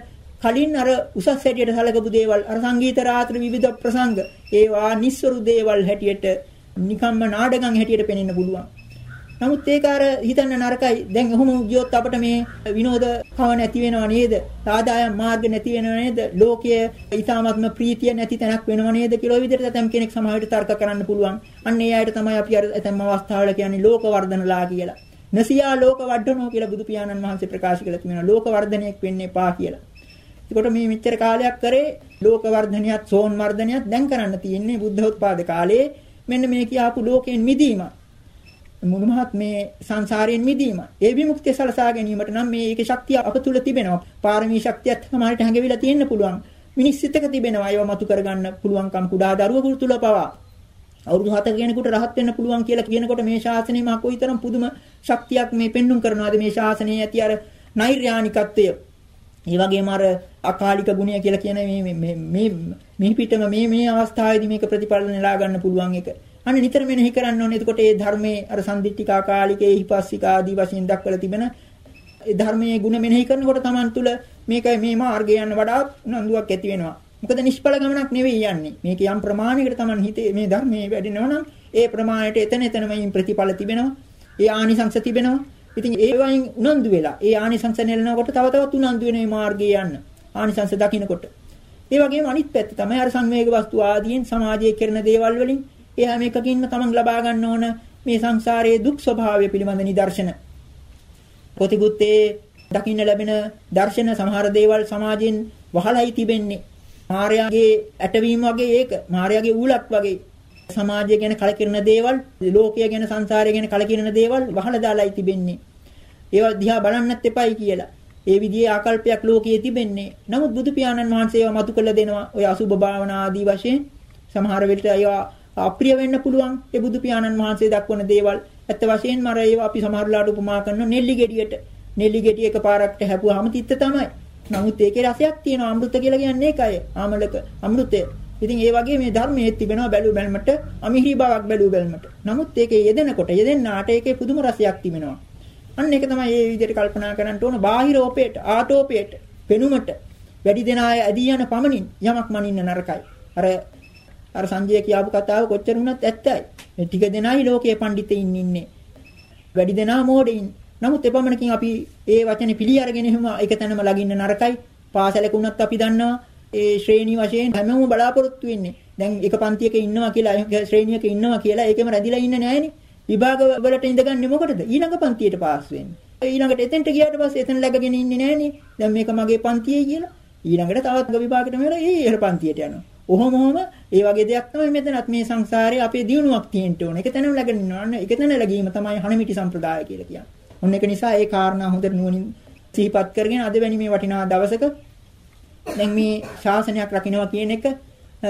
කලින් අර උසස් හැටියට සැලකපු දේවල් අර සංගීත රාත්‍රී විවිධ ප්‍රසංග ඒවා නිස්සරු දේවල් හැටියට නිකම්ම නාඩගම් හැටියට පෙනෙන්න පුළුවන්. නමුත් ඒක අර හිතන්න නරකයි. දැන් ඔහොම ගියොත් අපිට මේ විනෝද කව නැති වෙනව නේද? ආදායම් මාර්ග නැති වෙනව නේද? ලෝකයේ ඊ타ත්ම ප්‍රීතිය නැති තැනක් වෙනව නේද කියලා විදිහට ඇතම් කෙනෙක් සමාජයට තර්ක කරන්න පුළුවන්. අන්න ඒ අයට තමයි අපි අර ඇතම් අවස්ථාවල කියන්නේ ලෝක වර්ධනලා කියලා. නසියා ලෝක වඩනෝ කියලා බුදු පියාණන් වහන්සේ ප්‍රකාශ කළා තියෙනවා. ලෝක වර්ධනයක් වෙන්න එපා කියලා. ඒකට මේ මෙච්චර කාලයක් කරේ ලෝක වර්ධනයත් සෝන් වර්ධනයත් දැන් කරන්න තියෙන්නේ බුද්ධෝත්පාද කාලයේ මෙන්න මේ කියාපු ලෝකයෙන් මිදීම. මුළුමහත් මේ සංසාරයෙන් මිදීම. ඒ විමුක්තිය සලසා ගැනීමට නම් මේ ඒකේ ශක්තිය අප තුල තිබෙනවා. පාරමී ශක්තියත් සමහරට හැඟවිලා තියෙන්න පුළුවන්. මිනිස් සිතක තිබෙනවා. ඒව මතු කරගන්න පුළුවන්කම් කුඩා දරුවෙකු තුල පවා. අවුරුදු 7 කෙනෙකුට රහත් වෙන්න පුළුවන් කියලා කියනකොට මේ ශාසනය මා කොයිතරම් පුදුම ශක්තියක් මේ පෙන්눔 කරනවාද මේ ශාසනයේ ඇති අර නෛර්යානිකත්වය. ඒ වගේම අර අකාලික ගුණය කියලා කියන මේ මේ මේ මේ පිටම මේ මේ අවස්ථාවේදී මේක ප්‍රතිඵල නෙලා ගන්න පුළුවන් එක. අන්න නිතර මෙනෙහි කරන්න ඕනේ. එතකොට ඒ ධර්මයේ අර සම්දිත්තිකා කාලිකේ හිපස්සිකා ආදී වශයෙන් දක්වලා තිබෙන ඒ ධර්මයේ ගුණ මෙනෙහි කරනකොට Taman තුල මේක මේ මාර්ගය යන වඩාත් උනන්දුවක් ඇති වෙනවා. මොකද නිෂ්ඵල ගමනක් නෙවෙයි යන්නේ. මේක යම් ප්‍රමාණයකට Taman හිතේ මේ ධර්මයේ වැඩෙනවා නම් ඒ ප්‍රමාණයට එතන එතනම ප්‍රතිඵල තිබෙනවා. ඒ ආනිසංස තිබෙනවා. ඉතින් ඒ වයින් උනන්දු වෙලා ඒ ආනිසංස නෙලනකොට තව තවත් උනන්දු වෙන මේ මාර්ගයේ යන්න. ආනිසංස දකින්නකොට. ඒ වගේම අනිත් පැත්ත තමයි අර සංවේග වස්තු ආදීන් සමාජයේ කරන දේවල් වලින් ඒ හැම එකකින්ම තමන් ලබා ගන්න ඕන මේ සංසාරයේ දුක් ස්වභාවය පිළිබඳ නිදර්ශන. පොතිගුත්තේ දකින්න ලැබෙන දර්ශන සමහර දේවල් සමාජයෙන් වහලයි තිබෙන්නේ. මායාගේ ඇටවීම වගේ ඒක මායාගේ ඌලක් වගේ සමාජය ගැන කලකිරෙන දේවල් ලෝකය ගැන සංසාරය ගැන කලකිරෙන දේවල් වහලා දාලායි තිබෙන්නේ. ඒවා දිහා බලන්නත් එපයි කියලා. ඒ විදිහේ ආකල්පයක් ලෝකයේ තිබෙන්නේ. නමුත් බුදු පියාණන් වහන්සේ ඒවා මතු කළ දෙනවා. ඔය අසුබ භාවනා ආදී වශයෙන් සමහර වෙලට ඒවා අප්‍රිය වෙන්න පුළුවන්. ඒ බුදු පියාණන් වහන්සේ දක්වන දේවල් ඇත්ත වශයෙන්ම අර ඒවා අපි සමහරලාට උපමා කරන නෙල්ලි ගෙඩියට. නෙල්ලි ගෙඩිය එකපාරකට හැපුවාම තිත්ත තමයි. නමුත් ඒකේ රසයක් තියෙනවා. අමෘත කියලා කියන්නේ ඒකයි. ආමලක අමෘතය. ඉතින් ඒ වගේ මේ ධර්මයේ තිබෙනවා බැලු බැලමට අමිහිරි බවක් බැලු බැලමට. නමුත් ඒකේ යෙදෙනකොට යෙදෙන්නාට ඒකේ පුදුම රසයක් තිබෙනවා. අන්න ඒක තමයි මේ විදිහට කල්පනා කරන්න ඕන බාහිරෝපේට ආටෝපේට පෙනුමට වැඩි දෙනා ඇදී යන පමණින් යමක් මනින්න නරකයි. අර අර සංජය කියපු කතාව කොච්චර වුණත් ඇත්තයි. මේ ටික දෙනායි ලෝකයේ පඬිතෙයින් ඉන්නේ. වැඩි දෙනා මෝඩයින්. නමුත් එපමණකින් අපි ඒ වචනේ පිළි අරගෙන එහෙම එක තැනම ලගින්න නරකයි. පාසලක වුණත් අපි දන්නවා ඒ ශ්‍රේණි වශයෙන් හැමෝම බලාපොරොත්තු වෙන්නේ. දැන් එක පන්තියක ඉන්නවා කියලා ශ්‍රේණියක ඉන්නවා කියලා ඒකෙම රැඳිලා ඉන්නේ නැහනේ. විභාග වලට ඉඳගන්නේ මොකටද? ඊළඟ පන්තියට පාස් වෙන්න. ඊළඟට එතෙන්ට ගියාට පස්සේ එතන läගගෙන ඉන්නේ නැහනේ. දැන් මේක මගේ පන්තියේ කියලා. ඊළඟට තවත් විභාගයකට මෙහෙර ඒ ඉහළ පන්තියට යනවා. ඔහොම ඔහොම ඒ වගේ දෙයක් තමයි මෙතනත් මේ සංසාරේ අපේ දියුණුවක් තියෙන්න ඕන. ඒක තැනම läගෙන ඉන්නවන්න. ඒක තැන läගීම තමයි හනමිටි සම්ප්‍රදාය කියලා කියන්නේ. ඔන්න ඒක නිසා ඒ කාරණා හොඳට නුවණින් සිහිපත් කරගෙන අද වැනි මේ වටිනා දවසක දැන් මේ ශාසනයක් රකින්නවා කියන එක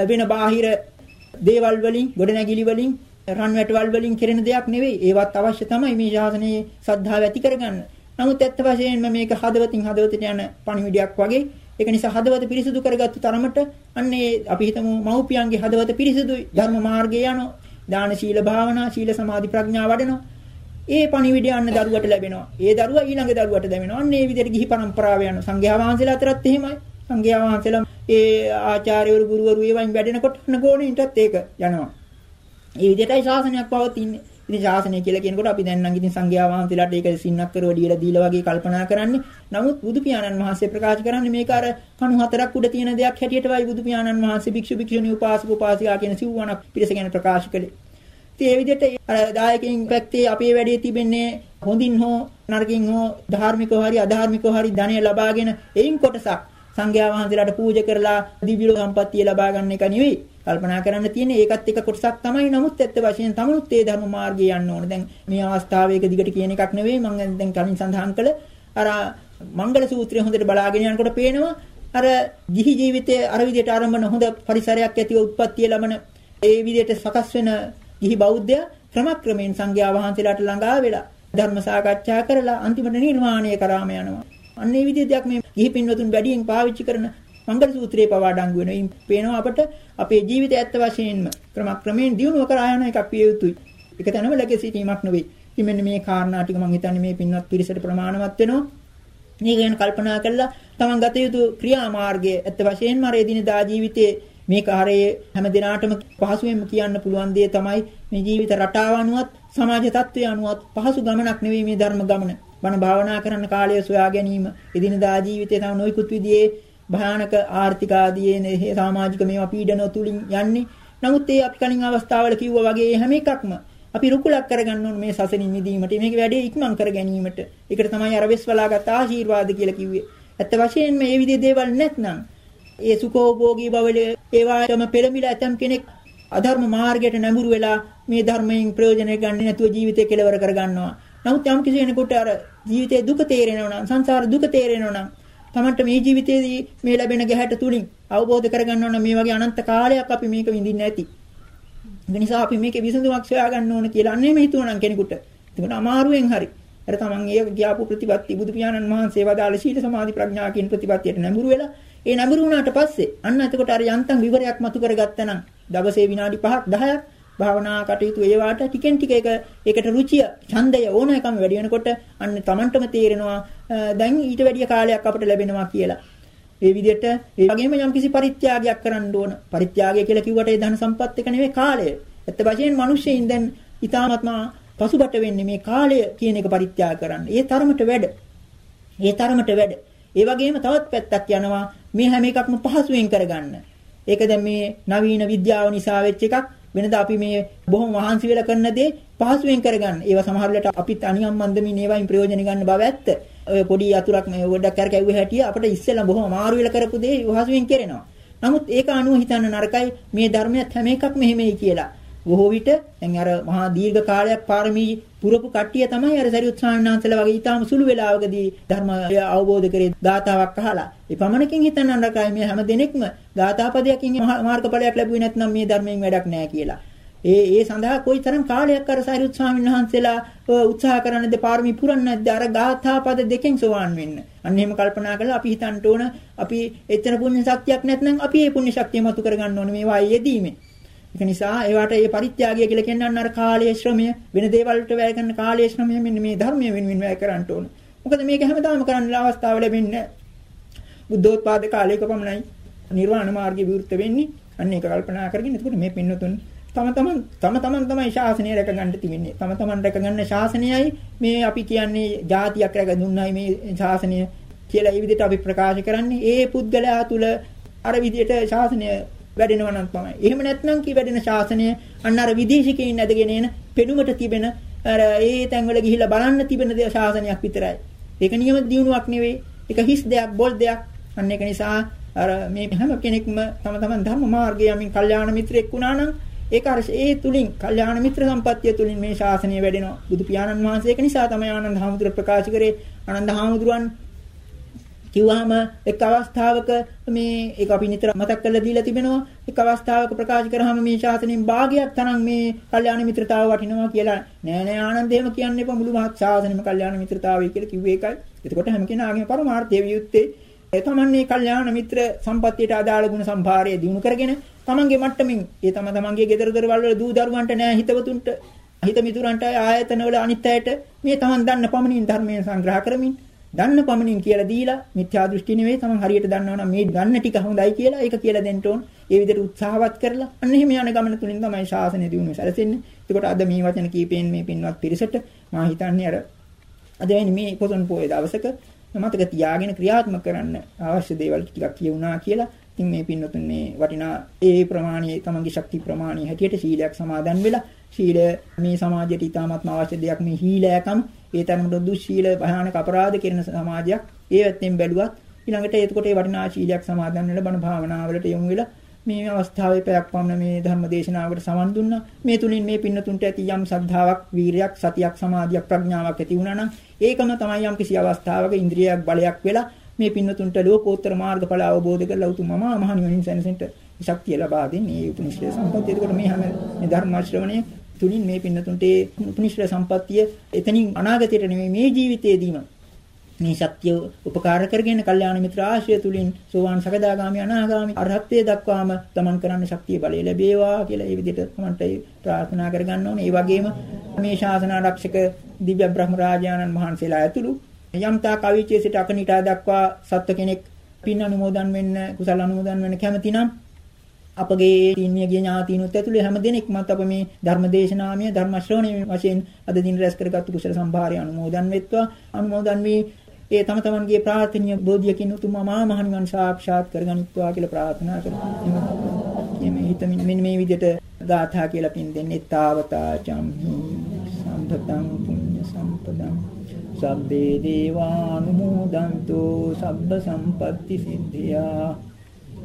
වෙන බාහිර දේවල් වලින් ගොඩනැගිලි වලින් රන් වැටවල් වලින් කෙරෙන දෙයක් නෙවෙයි. ඒවත් අවශ්‍ය තමයි මේ ශාසනයේ සද්ධාව ඇති කරගන්න. නමුත් ඇත්ත වශයෙන්ම මේක හදවතින් හදවතට යන පණිවිඩයක් වගේ. ඒක නිසා හදවත පිරිසුදු කරගත්තු තරමට අන්නේ අපි හිතමු මව්පියන්ගේ හදවත පිරිසුදුයි ධර්ම මාර්ගයේ යනවා. දාන ශීල භාවනා ශීල සමාධි ප්‍රඥා වඩනවා. ඒ පණිවිඩය අන්න දරුවට ලැබෙනවා. ඒ දරුවා ඊළඟ දරුවට දැවෙනවා. අන්න ඒ විදිහට ගිහි පරම්පරාව යන සංඝයා වහන්සේලා අතරත් එහෙමයි. සංඝයා වහන්සේලා ඒ ආචාර්යවරු ගුරුවරු ඒවයින් වැඩෙනකොට නගෝණින්ටත් ඒක යනවා. ඒ විදිහටයි ශාසනයක් පවතින්නේ. ඉතින් ශාසනය කියලා කියනකොට අපි දැන් නම් ඉතින් සංඝයා වහන්සේලාට ඒක සින්නක් කරව දීලා දීලා වගේ කල්පනා කරන්නේ. නමුත් බුදු පියාණන් වහන්සේ ප්‍රකාශ කරන්නේ මේක අර කණු හතරක් උඩ තියෙන දෙයක් හැටියට වයි බුදු පියාණන් වහන්සේ භික්ෂු භික්ෂුණී උපාසක උපාසිකා කියන සිව්වණක් පිරිස ගැන ප්‍රකාශ කළේ. ඉතින් ඒ විදිහට අර දායකයන් පැත්තේ අපේ වැඩේ තිබෙන්නේ හොඳින් හෝ නරකින් හෝ ධාර්මිකව හරි අධාර්මිකව හරි ධනය ලබාගෙන එයින් කොටසක් සංඝයා වහන්සේලාට පූජා කරලා දිව්‍ය සම්පත්තිය ලබා ගන්න එක නෙවෙයි. කල්පනා කරන්න තියෙන්නේ ඒකත් එක කොටසක් තමයි. නමුත් ඇත්ත වශයෙන් තමනුත් ඒ ධර්ම මාර්ගයේ යන්න ඕනේ. දැන් මේ අවස්ථාවේ එක දිගට කියන එකක් නෙවෙයි. මම දැන් කලින් සඳහන් කළ අර මංගල සූත්‍රය හොඳට බලාගෙන යනකොට පේනවා අර ගිහි ජීවිතයේ අර විදිහට ආරම්භන හොඳ පරිසරයක් ඇතිව උත්පත්තිය ලබන ඒ විදිහට සකස් වෙන ගිහි බෞද්ධයා ක්‍රමක්‍රමයෙන් සංඝයා වහන්සේලාට ළඟා වෙලා ධර්ම සාකච්ඡා කරලා අන්තිමට නිර්වාණය කරාම යනවා. අන්න ඒ විදිහ දෙයක් මේ ගිහි පින්වතුන් වැඩියෙන් පාවිච්චි කරන මංගල සූත්‍රයේ පවා අඩංගු වෙනවා. ඉන් පේනවා අපට අපේ ජීවිතය ඇත්ත වශයෙන්ම ක්‍රමක්‍රමයෙන් දියුණුව කරා යන එකක් විය යුතුයි. ඒක තැනම läග සිටීමක් නෙවෙයි. ඉතින් මෙන්න මේ කාරණා ටික මම හිතන්නේ මේ පින්වත් පිරිසට ප්‍රමාණවත් වෙනවා. මේ ගැන කල්පනා කළා තමන් ගත යුතු ක්‍රියාමාර්ගය ඇත්ත වශයෙන්ම අර එදිනදා ජීවිතයේ මේ කාර්යයේ හැම දිනාටම පහසුවෙන්ම කියන්න පුළුවන් දේ තමයි මේ ජීවිත රටාව අනුවත් සමාජ තත්ත්වය අනුවත් පහසු ගමනක් නෙවෙයි මේ ධර්ම ගමන. බණ භාවනා කරන කාලය සොයා ගැනීම එදිනදා ජීවිතයේ තම නොයිකුත් විදිහේ භයානක ආර්ථික ආදී මේ සමාජික මේවා පීඩන තුලින් යන්නේ. නමුත් ඒ අපි කලින් අවස්ථාවල කිව්වා වගේ හැම එකක්ම අපි රුකුලක් කරගන්න ඕනේ මේ සසනින් මිදීමට. මේක වැඩේ ඉක්මන් කර ගැනීමට. ඒකට තමයි අර වෙස්වලාගත් ආශිර්වාද කියලා කිව්වේ. ඇත්ත වශයෙන්ම මේ විදිහේ දේවල් නැත්නම් ඒ සුඛෝභෝගී බවල ඒවාටම පෙළමිලා ඇතම් කෙනෙක් අධර්ම මාර්ගයට නැඹුරු වෙලා මේ ධර්මයෙන් ප්‍රයෝජන ගන්න නැතුව ජීවිතය කෙලවර කරගන්නවා. නමුත් යම් කිසි කෙනෙකුට අර ජීවිතයේ දුක තේරෙනවා නම් සංසාර දුක තේරෙනවා නම් තමන්ට මේ ජීවිතයේදී මේ ලැබෙන ගැහැට තුලින් අවබෝධ කරගන්න ඕන මේ වගේ අනන්ත කාලයක් අපි මේක විඳින්න ඇති. ඒ නිසා අපි මේකේ විසඳුමක් සොයා ගන්න ඕන කියලා අන්නේම හිතුවනම් කෙනෙකුට. ඒකට අමාරුවෙන් හරි. අර තමන් ඒ ගියාපු ප්‍රතිපත්ති බුදු පියාණන් වහන්සේ වදාළ සීල සමාධි ප්‍රඥා කියන ප්‍රතිපත්තියට නැඹුරු වෙලා ඒ නැඹුරු වුණාට පස්සේ අන්න එතකොට අර යන්තම් විවරයක් මතු කරගත්තා නම් දවසේ විනාඩි 5ක් 10ක් භාවනා කටයුතු ඒවාට ටිකෙන් ටික එක ඒකට රුචිය ඡන්දය ඕනෑකම වැඩි වෙනකොට අන්න Tamanටම තේරෙනවා දැන් ඊට වැඩිය කාලයක් අපිට ලැබෙනවා කියලා. ඒ විදිහට ඒ වගේම යම්කිසි පරිත්‍යාගයක් කරන්න ඕන. පරිත්‍යාගය කියලා කිව්වට ඒ ධන සම්පත් එක නෙවෙයි කාලය. ඇත්ත වශයෙන් මිනිස්සෙයින් දැන් ඊ타ත්ම පසුබට වෙන්නේ මේ කාලය කියන එක පරිත්‍යාග කරන්න. ඒ තරමට වැඩ. ඒ තරමට වැඩ. ඒ වගේම තවත් පැත්තක් යනවා මේ හැම එකක්ම පහසුවෙන් කරගන්න. ඒක දැන් මේ නවීන විද්‍යාව නිසා වෙච්ච එකක්. වෙනදා අපි මේ බොහොම මහන්සි වෙලා කරන දේ පහසුවෙන් කරගන්න. ඒවා සමහර වෙලාවට අපිත් අනියම් මන්දමින් ඒවායින් ප්‍රයෝජන ගන්න බව ඇත්ත. ඔය පොඩි අතුරක් මේ ගොඩක් කර කැව්වේ හැටිය අපිට ඉස්සෙල්ලා බොහොම අමාරු වෙලා කරපු දේ පහසුවෙන් කරනවා. නමුත් ඒක අනුව හිතන්න නරකයි මේ ධර්මයත් හැම එකක්ම එහෙමයි කියලා. බොහෝ විට දැන් අර මහා දීර්ඝ කාලයක් පාරමී පුරපු කට්ටිය තමයි අර සරියුත් ස්වාමීන් වහන්සේලා වගේ ඊටාම සුළු වෙලාවකදී ධර්ම අවබෝධ කරේ ගාතාවක් අහලා. ඒ පමණකින් හිතන්න නරකයි මේ හැම දිනෙකම ගාතාපදයකින් මාර්ගඵලයක් ලැබුවේ නැත්නම් මේ ධර්මයෙන් වැඩක් නැහැ කියලා. ඒ ඒ සඳහා කොයිතරම් කාලයක් අර සරියුත් ස්වාමීන් වහන්සේලා උත්සාහ කරන්නද පාරමී පුරන්නේ නැද්ද අර ගාථා පද දෙකෙන් සෝවාන් වෙන්න. අන්න එහෙම කල්පනා කරලා අපි හිතන්න ඕන අපි එතන පුණ්‍ය ශක්තියක් නැත්නම් අපි මේ පුණ්‍ය ශක්තිය මතු කරගන්න ඕනේ මේවා යෙදීමේ. ඒක නිසා ඒවට මේ පරිත්‍යාගය කියලා කියන්නේ අර කාලයේ ශ්‍රමය වෙන දේවල් වලට වැය කරන කාලයේ ශ්‍රමය මෙන්න මේ ධර්මයේ වෙනුවෙන් වැය කරන්න ඕන. මොකද මේක හැමදාම කරන්න අවස්ථාව ලැබෙන්නේ බුද්ධෝත්පාද කාලයක පමණයි නිර්වාණ මාර්ගය විවෘත වෙන්නේ. අන්න ඒක කල්පනා කරගෙන එතකොට මේ පින්නතුන් තම තමන් තම තමන් තමයි ශාසනය රැකගන්න තිබෙන්නේ. තම තමන් රැකගන්න ශාසනයයි මේ අපි කියන්නේ ಜಾතියක් රැක දුන්නයි මේ ශාසනය කියලා මේ විදිහට අපි ප්‍රකාශ කරන්නේ. ඒ පුද්ගලයා තුල අර විදිහට ශාසනය වැඩෙනවා නම් තමයි. එහෙම නැත්නම් කී වැඩෙන ශාසනය අන්න අර විදේශිකයින් ඇදගෙන එන පෙනුමට තිබෙන අර ඒ තැන්වල ගිහිල්ලා බලන්න තිබෙන දේ ශාසනයක් විතරයි. ඒක නියම දියුණුවක් නෙවෙයි. ඒක හිස් දෙයක්, බොල් දෙයක්. අන්න ඒක නිසා අර මේ හැම කෙනෙක්ම තම තමන් ධර්ම මාර්ගයේ යමින් කල්යාණ මිත්‍රෙක් වුණා නම් ඒක අර ඒ තුලින් කල්යාණ මිත්‍ර සම්පත්තිය තුලින් මේ ශාසනය වැඩෙනවා. බුදු පියාණන් වහන්සේ ඒක නිසා තමයි ආනන්ද හාමුදුරුව ප්‍රකාශ කරේ ආනන්ද හාමුදුරුවන් කිව්වහම එක් අවස්ථාවක මේ ඒක අපි නිතර මතක් කරලා දීලා තිබෙනවා. එක් අවස්ථාවක ප්‍රකාශ කරාම මේ ශාසනයෙන් භාගයක් තරම් මේ කල්යාණ මිත්‍රතාව වටිනවා කියලා නෑ නෑ ආනන්ද එහෙම කියන්න එපා. මුළු මහත් ශාසනෙම කල්යාණ මිත්‍රතාවයි කියලා කිව්වේ ඒකයි. එතකොට හැම කෙනාගේම පරමාර්ථය වියුත්තේ ඒ තමන්නේ කල්යාණ මිත්‍ර සම්පත්තියට අදාළ ගුණ සම්භාරය දිනු කරගෙන තමන්ගේ මට්ටමින් ඒ තම තමන්ගේ ගෙදර දොරවල් වල දූ දරුවන්ට නෑ හිතවතුන්ට හිත මිතුරන්ට ආයතන වල අනිත් අයට මේ තමන් දන්න පමණින් ධර්මයෙන් සංග්‍රහ කරමින් දන්න පමණින් කියලා දීලා මිත්‍යා දෘෂ්ටි නෙවෙයි තමන් හරියට දන්නවා නම් මේ දන්න ටික හොඳයි කියලා ඒක කියලා දෙන්න ඕන. ඒ විදිහට උත්සාහවත් කරලා අන්න එහෙම යන ගමන තුලින් තමයි ශාසනය දියුණුව සැලසෙන්නේ. ඒකට අද මේ වචන කීපෙන් මේ පින්වත් පිරිසට මා හිතන්නේ අර අද මේ පොසොන් පොයේ දවසක මතක තියාගෙන ක්‍රියාත්මක කරන්න අවශ්‍ය දේවල් ටිකක් කියුණා කියලා ඉතින් මේ පින්නතුන් මේ වටිනා ඒ ප්‍රමාණයේ තමන්ගේ ශක්ති ප්‍රමාණය හැටියට සීලයක් සමාදන් වෙලා ශීලය මේ සමාජයට ඉතාමත්ම අවශ්‍ය දෙයක් මේ හීලයකම් ඒ තරමට දුස්සීල භයානක අපරාධ කරන සමාජයක් ඒ පැත්තෙන් බැලුවත් ඊළඟට එතකොට ඒ වටිනා ශීලයක් සමාදන් වෙලා බණ භාවනාවලට යොමු වෙලා මේ අවස්ථාවේ පැයක් පමණ මේ ධර්ම දේශනාවකට සමන් දුන්නා. මේ තුලින් මේ පින්නතුන්ට ඇති යම් සද්ධාාවක්, වීරියක්, සතියක්, සමාධියක්, ප්‍රඥාවක් ඇති වුණා නම් ඒකම තමයි යම් කිසි අවස්ථාවක ඉන්ද්‍රියක් බලයක් වෙලා මේ පින්නතුන්ට ලෝකෝත්තර මාර්ගඵල අවබෝධ කරලා උතුම් මහා මහ නිවනින් සැනසෙන්න ශක්තිය ලබා දෙන්නේ. මේ උපනිෂ්ඨ සම්පත්තිය. එතකොට මේ හැම මේ ධර්ම ශ්‍රවණය තුලින් මේ පින්නතුන්ට උපනිෂ්ඨ සම්පත්තිය එතනින් අනාගතයට නෙමෙයි මේ ජීවිතයේදීම මේ ශක්තිය උපකාර කරගෙන කල්යාණ මිත්‍ර ආශ්‍රය තුලින් සෝවාන් සකදාගාමි අනාගාමි අරහත්ත්වයට දක්වාම තමන් කරන්න ශක්තිය බලය ලැබේවා කියලා ඒ විදිහට තමන්ට ප්‍රාර්ථනා කරගන්න ඕනේ. ඒ වගේම මේ ශාසන ආරක්ෂක දිව්‍ය බ්‍රහ්ම රාජානන් වහන්සේලා ඇතුළු යම්තා කවිචේ සිට අකනිටා දක්වා සත්ව කෙනෙක් පින් අනුමෝදන් වෙන්න කුසල අනුමෝදන් වෙන්න කැමති නම් අපගේ තින්නියගේ ඥාතිනුත් ඇතුළේ හැම දෙනෙක්මත් අප මේ ධර්ම දේශනාමය ධර්ම ශ්‍රවණය වශයෙන් අද දින රැස් කරගත්තු කුසල සම්භාරය අනුමෝදන් වෙත්වා. අනුමෝදන් වී ඒ තම තමන්ගේ ප්‍රාර්ථනීය බෝධියකින් උතුම් මහා මහණිවන් සාක්ෂාත් කරගනිත්වා කියලා ප්‍රාර්ථනා කරනවා. මේ හිතමින් මෙන්න මේ විදිහට ගාථා කියලා පින් දෙන්නේ. තාවතා චම්හි සම්පතං පුඤ්ඤ සම්පදං. සබ්බේ දේවානුමෝදන්තු සබ්බ සම්පatti සිද්ධියා.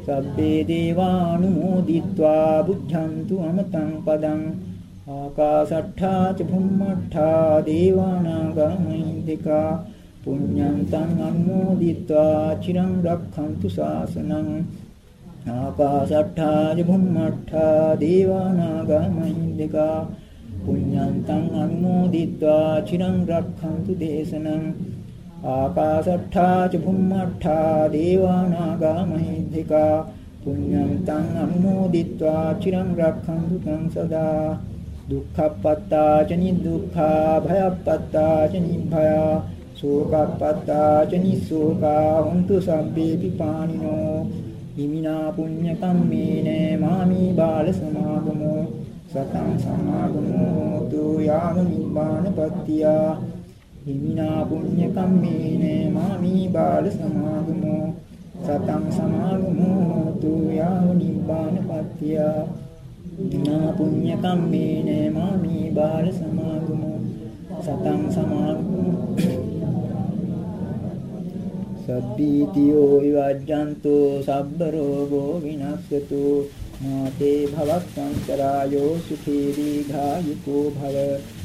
සබ්බේ දේවානුමෝදිත්වා බුද්ධන්තු අමතං පදං ආකාසට්ඨා ච භුම්මට්ඨා දේවානාගා මහින්దికා පුඤ්ඤන්තං අනුමෝදිත්වා චිරං රක්ඛන්තු ශාසනං ආකාසට්ඨා ච භුම්මට්ඨා දේවානාගා මහින්దికා පුඤ්ඤන්තං අනුමෝදිත්වා චිරං රක්ඛන්තු දේශනං ආකාසට්ඨා ච භුම්මට්ඨා දේවානාගා මහින්దికා පුඤ්ඤන්තං අනුමෝදිත්වා චිරං රක්ඛන්තු තං සදා දුක්ඛප්පත්තා ච නිදුක්ඛා භයප්පත්තා ච නිභයා සෝකප්පත්තා ච නිසෝකා හුන්තු සබ්බේ පිපානිනෝ හිමිනා පුඤ්ඤ කම්මේන මාමි බාල සමාගමෝ සතං සමාගමෝ තු යාම නිබ්බානපත්තියා හිමිනා පුඤ්ඤ කම්මේන මාමි බාල සමාගමෝ. සතං සමාගමෝ තු යාම නිබ්බානපත්තියා නා පුඤ්ඤ කම්මේන මාමි බාල සමාගමෝ. සතං සමාගමෝ. සබ්බීතියෝ විවජ්ජන්තෝ සබ්බ රෝගෝ විනස්සතු. මාතේ භවස්සංසරායෝ සුඛී දීඝායුකෝ භව.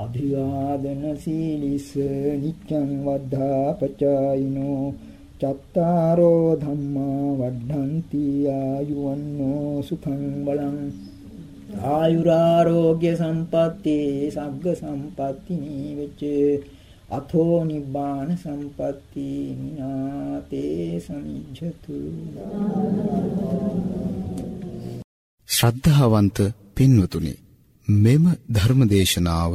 අභිවාදන සීලිස නිච්ඡං වද්ධා පචායිනෝ චත්තාරෝ ධම්මා වඩ්ඩಂತಿ ආයුවන්නෝ සුඛං බලං ආයුරාෝග්‍ය සම්පatti සග්ග සම්පatti නීවච අතෝ නිබ්බාන සම්පatti නාතේ සමිජ්ජතු. ශ්‍රද්ධාවන්ත පින්වතුනි මෙම ධර්මදේශනාව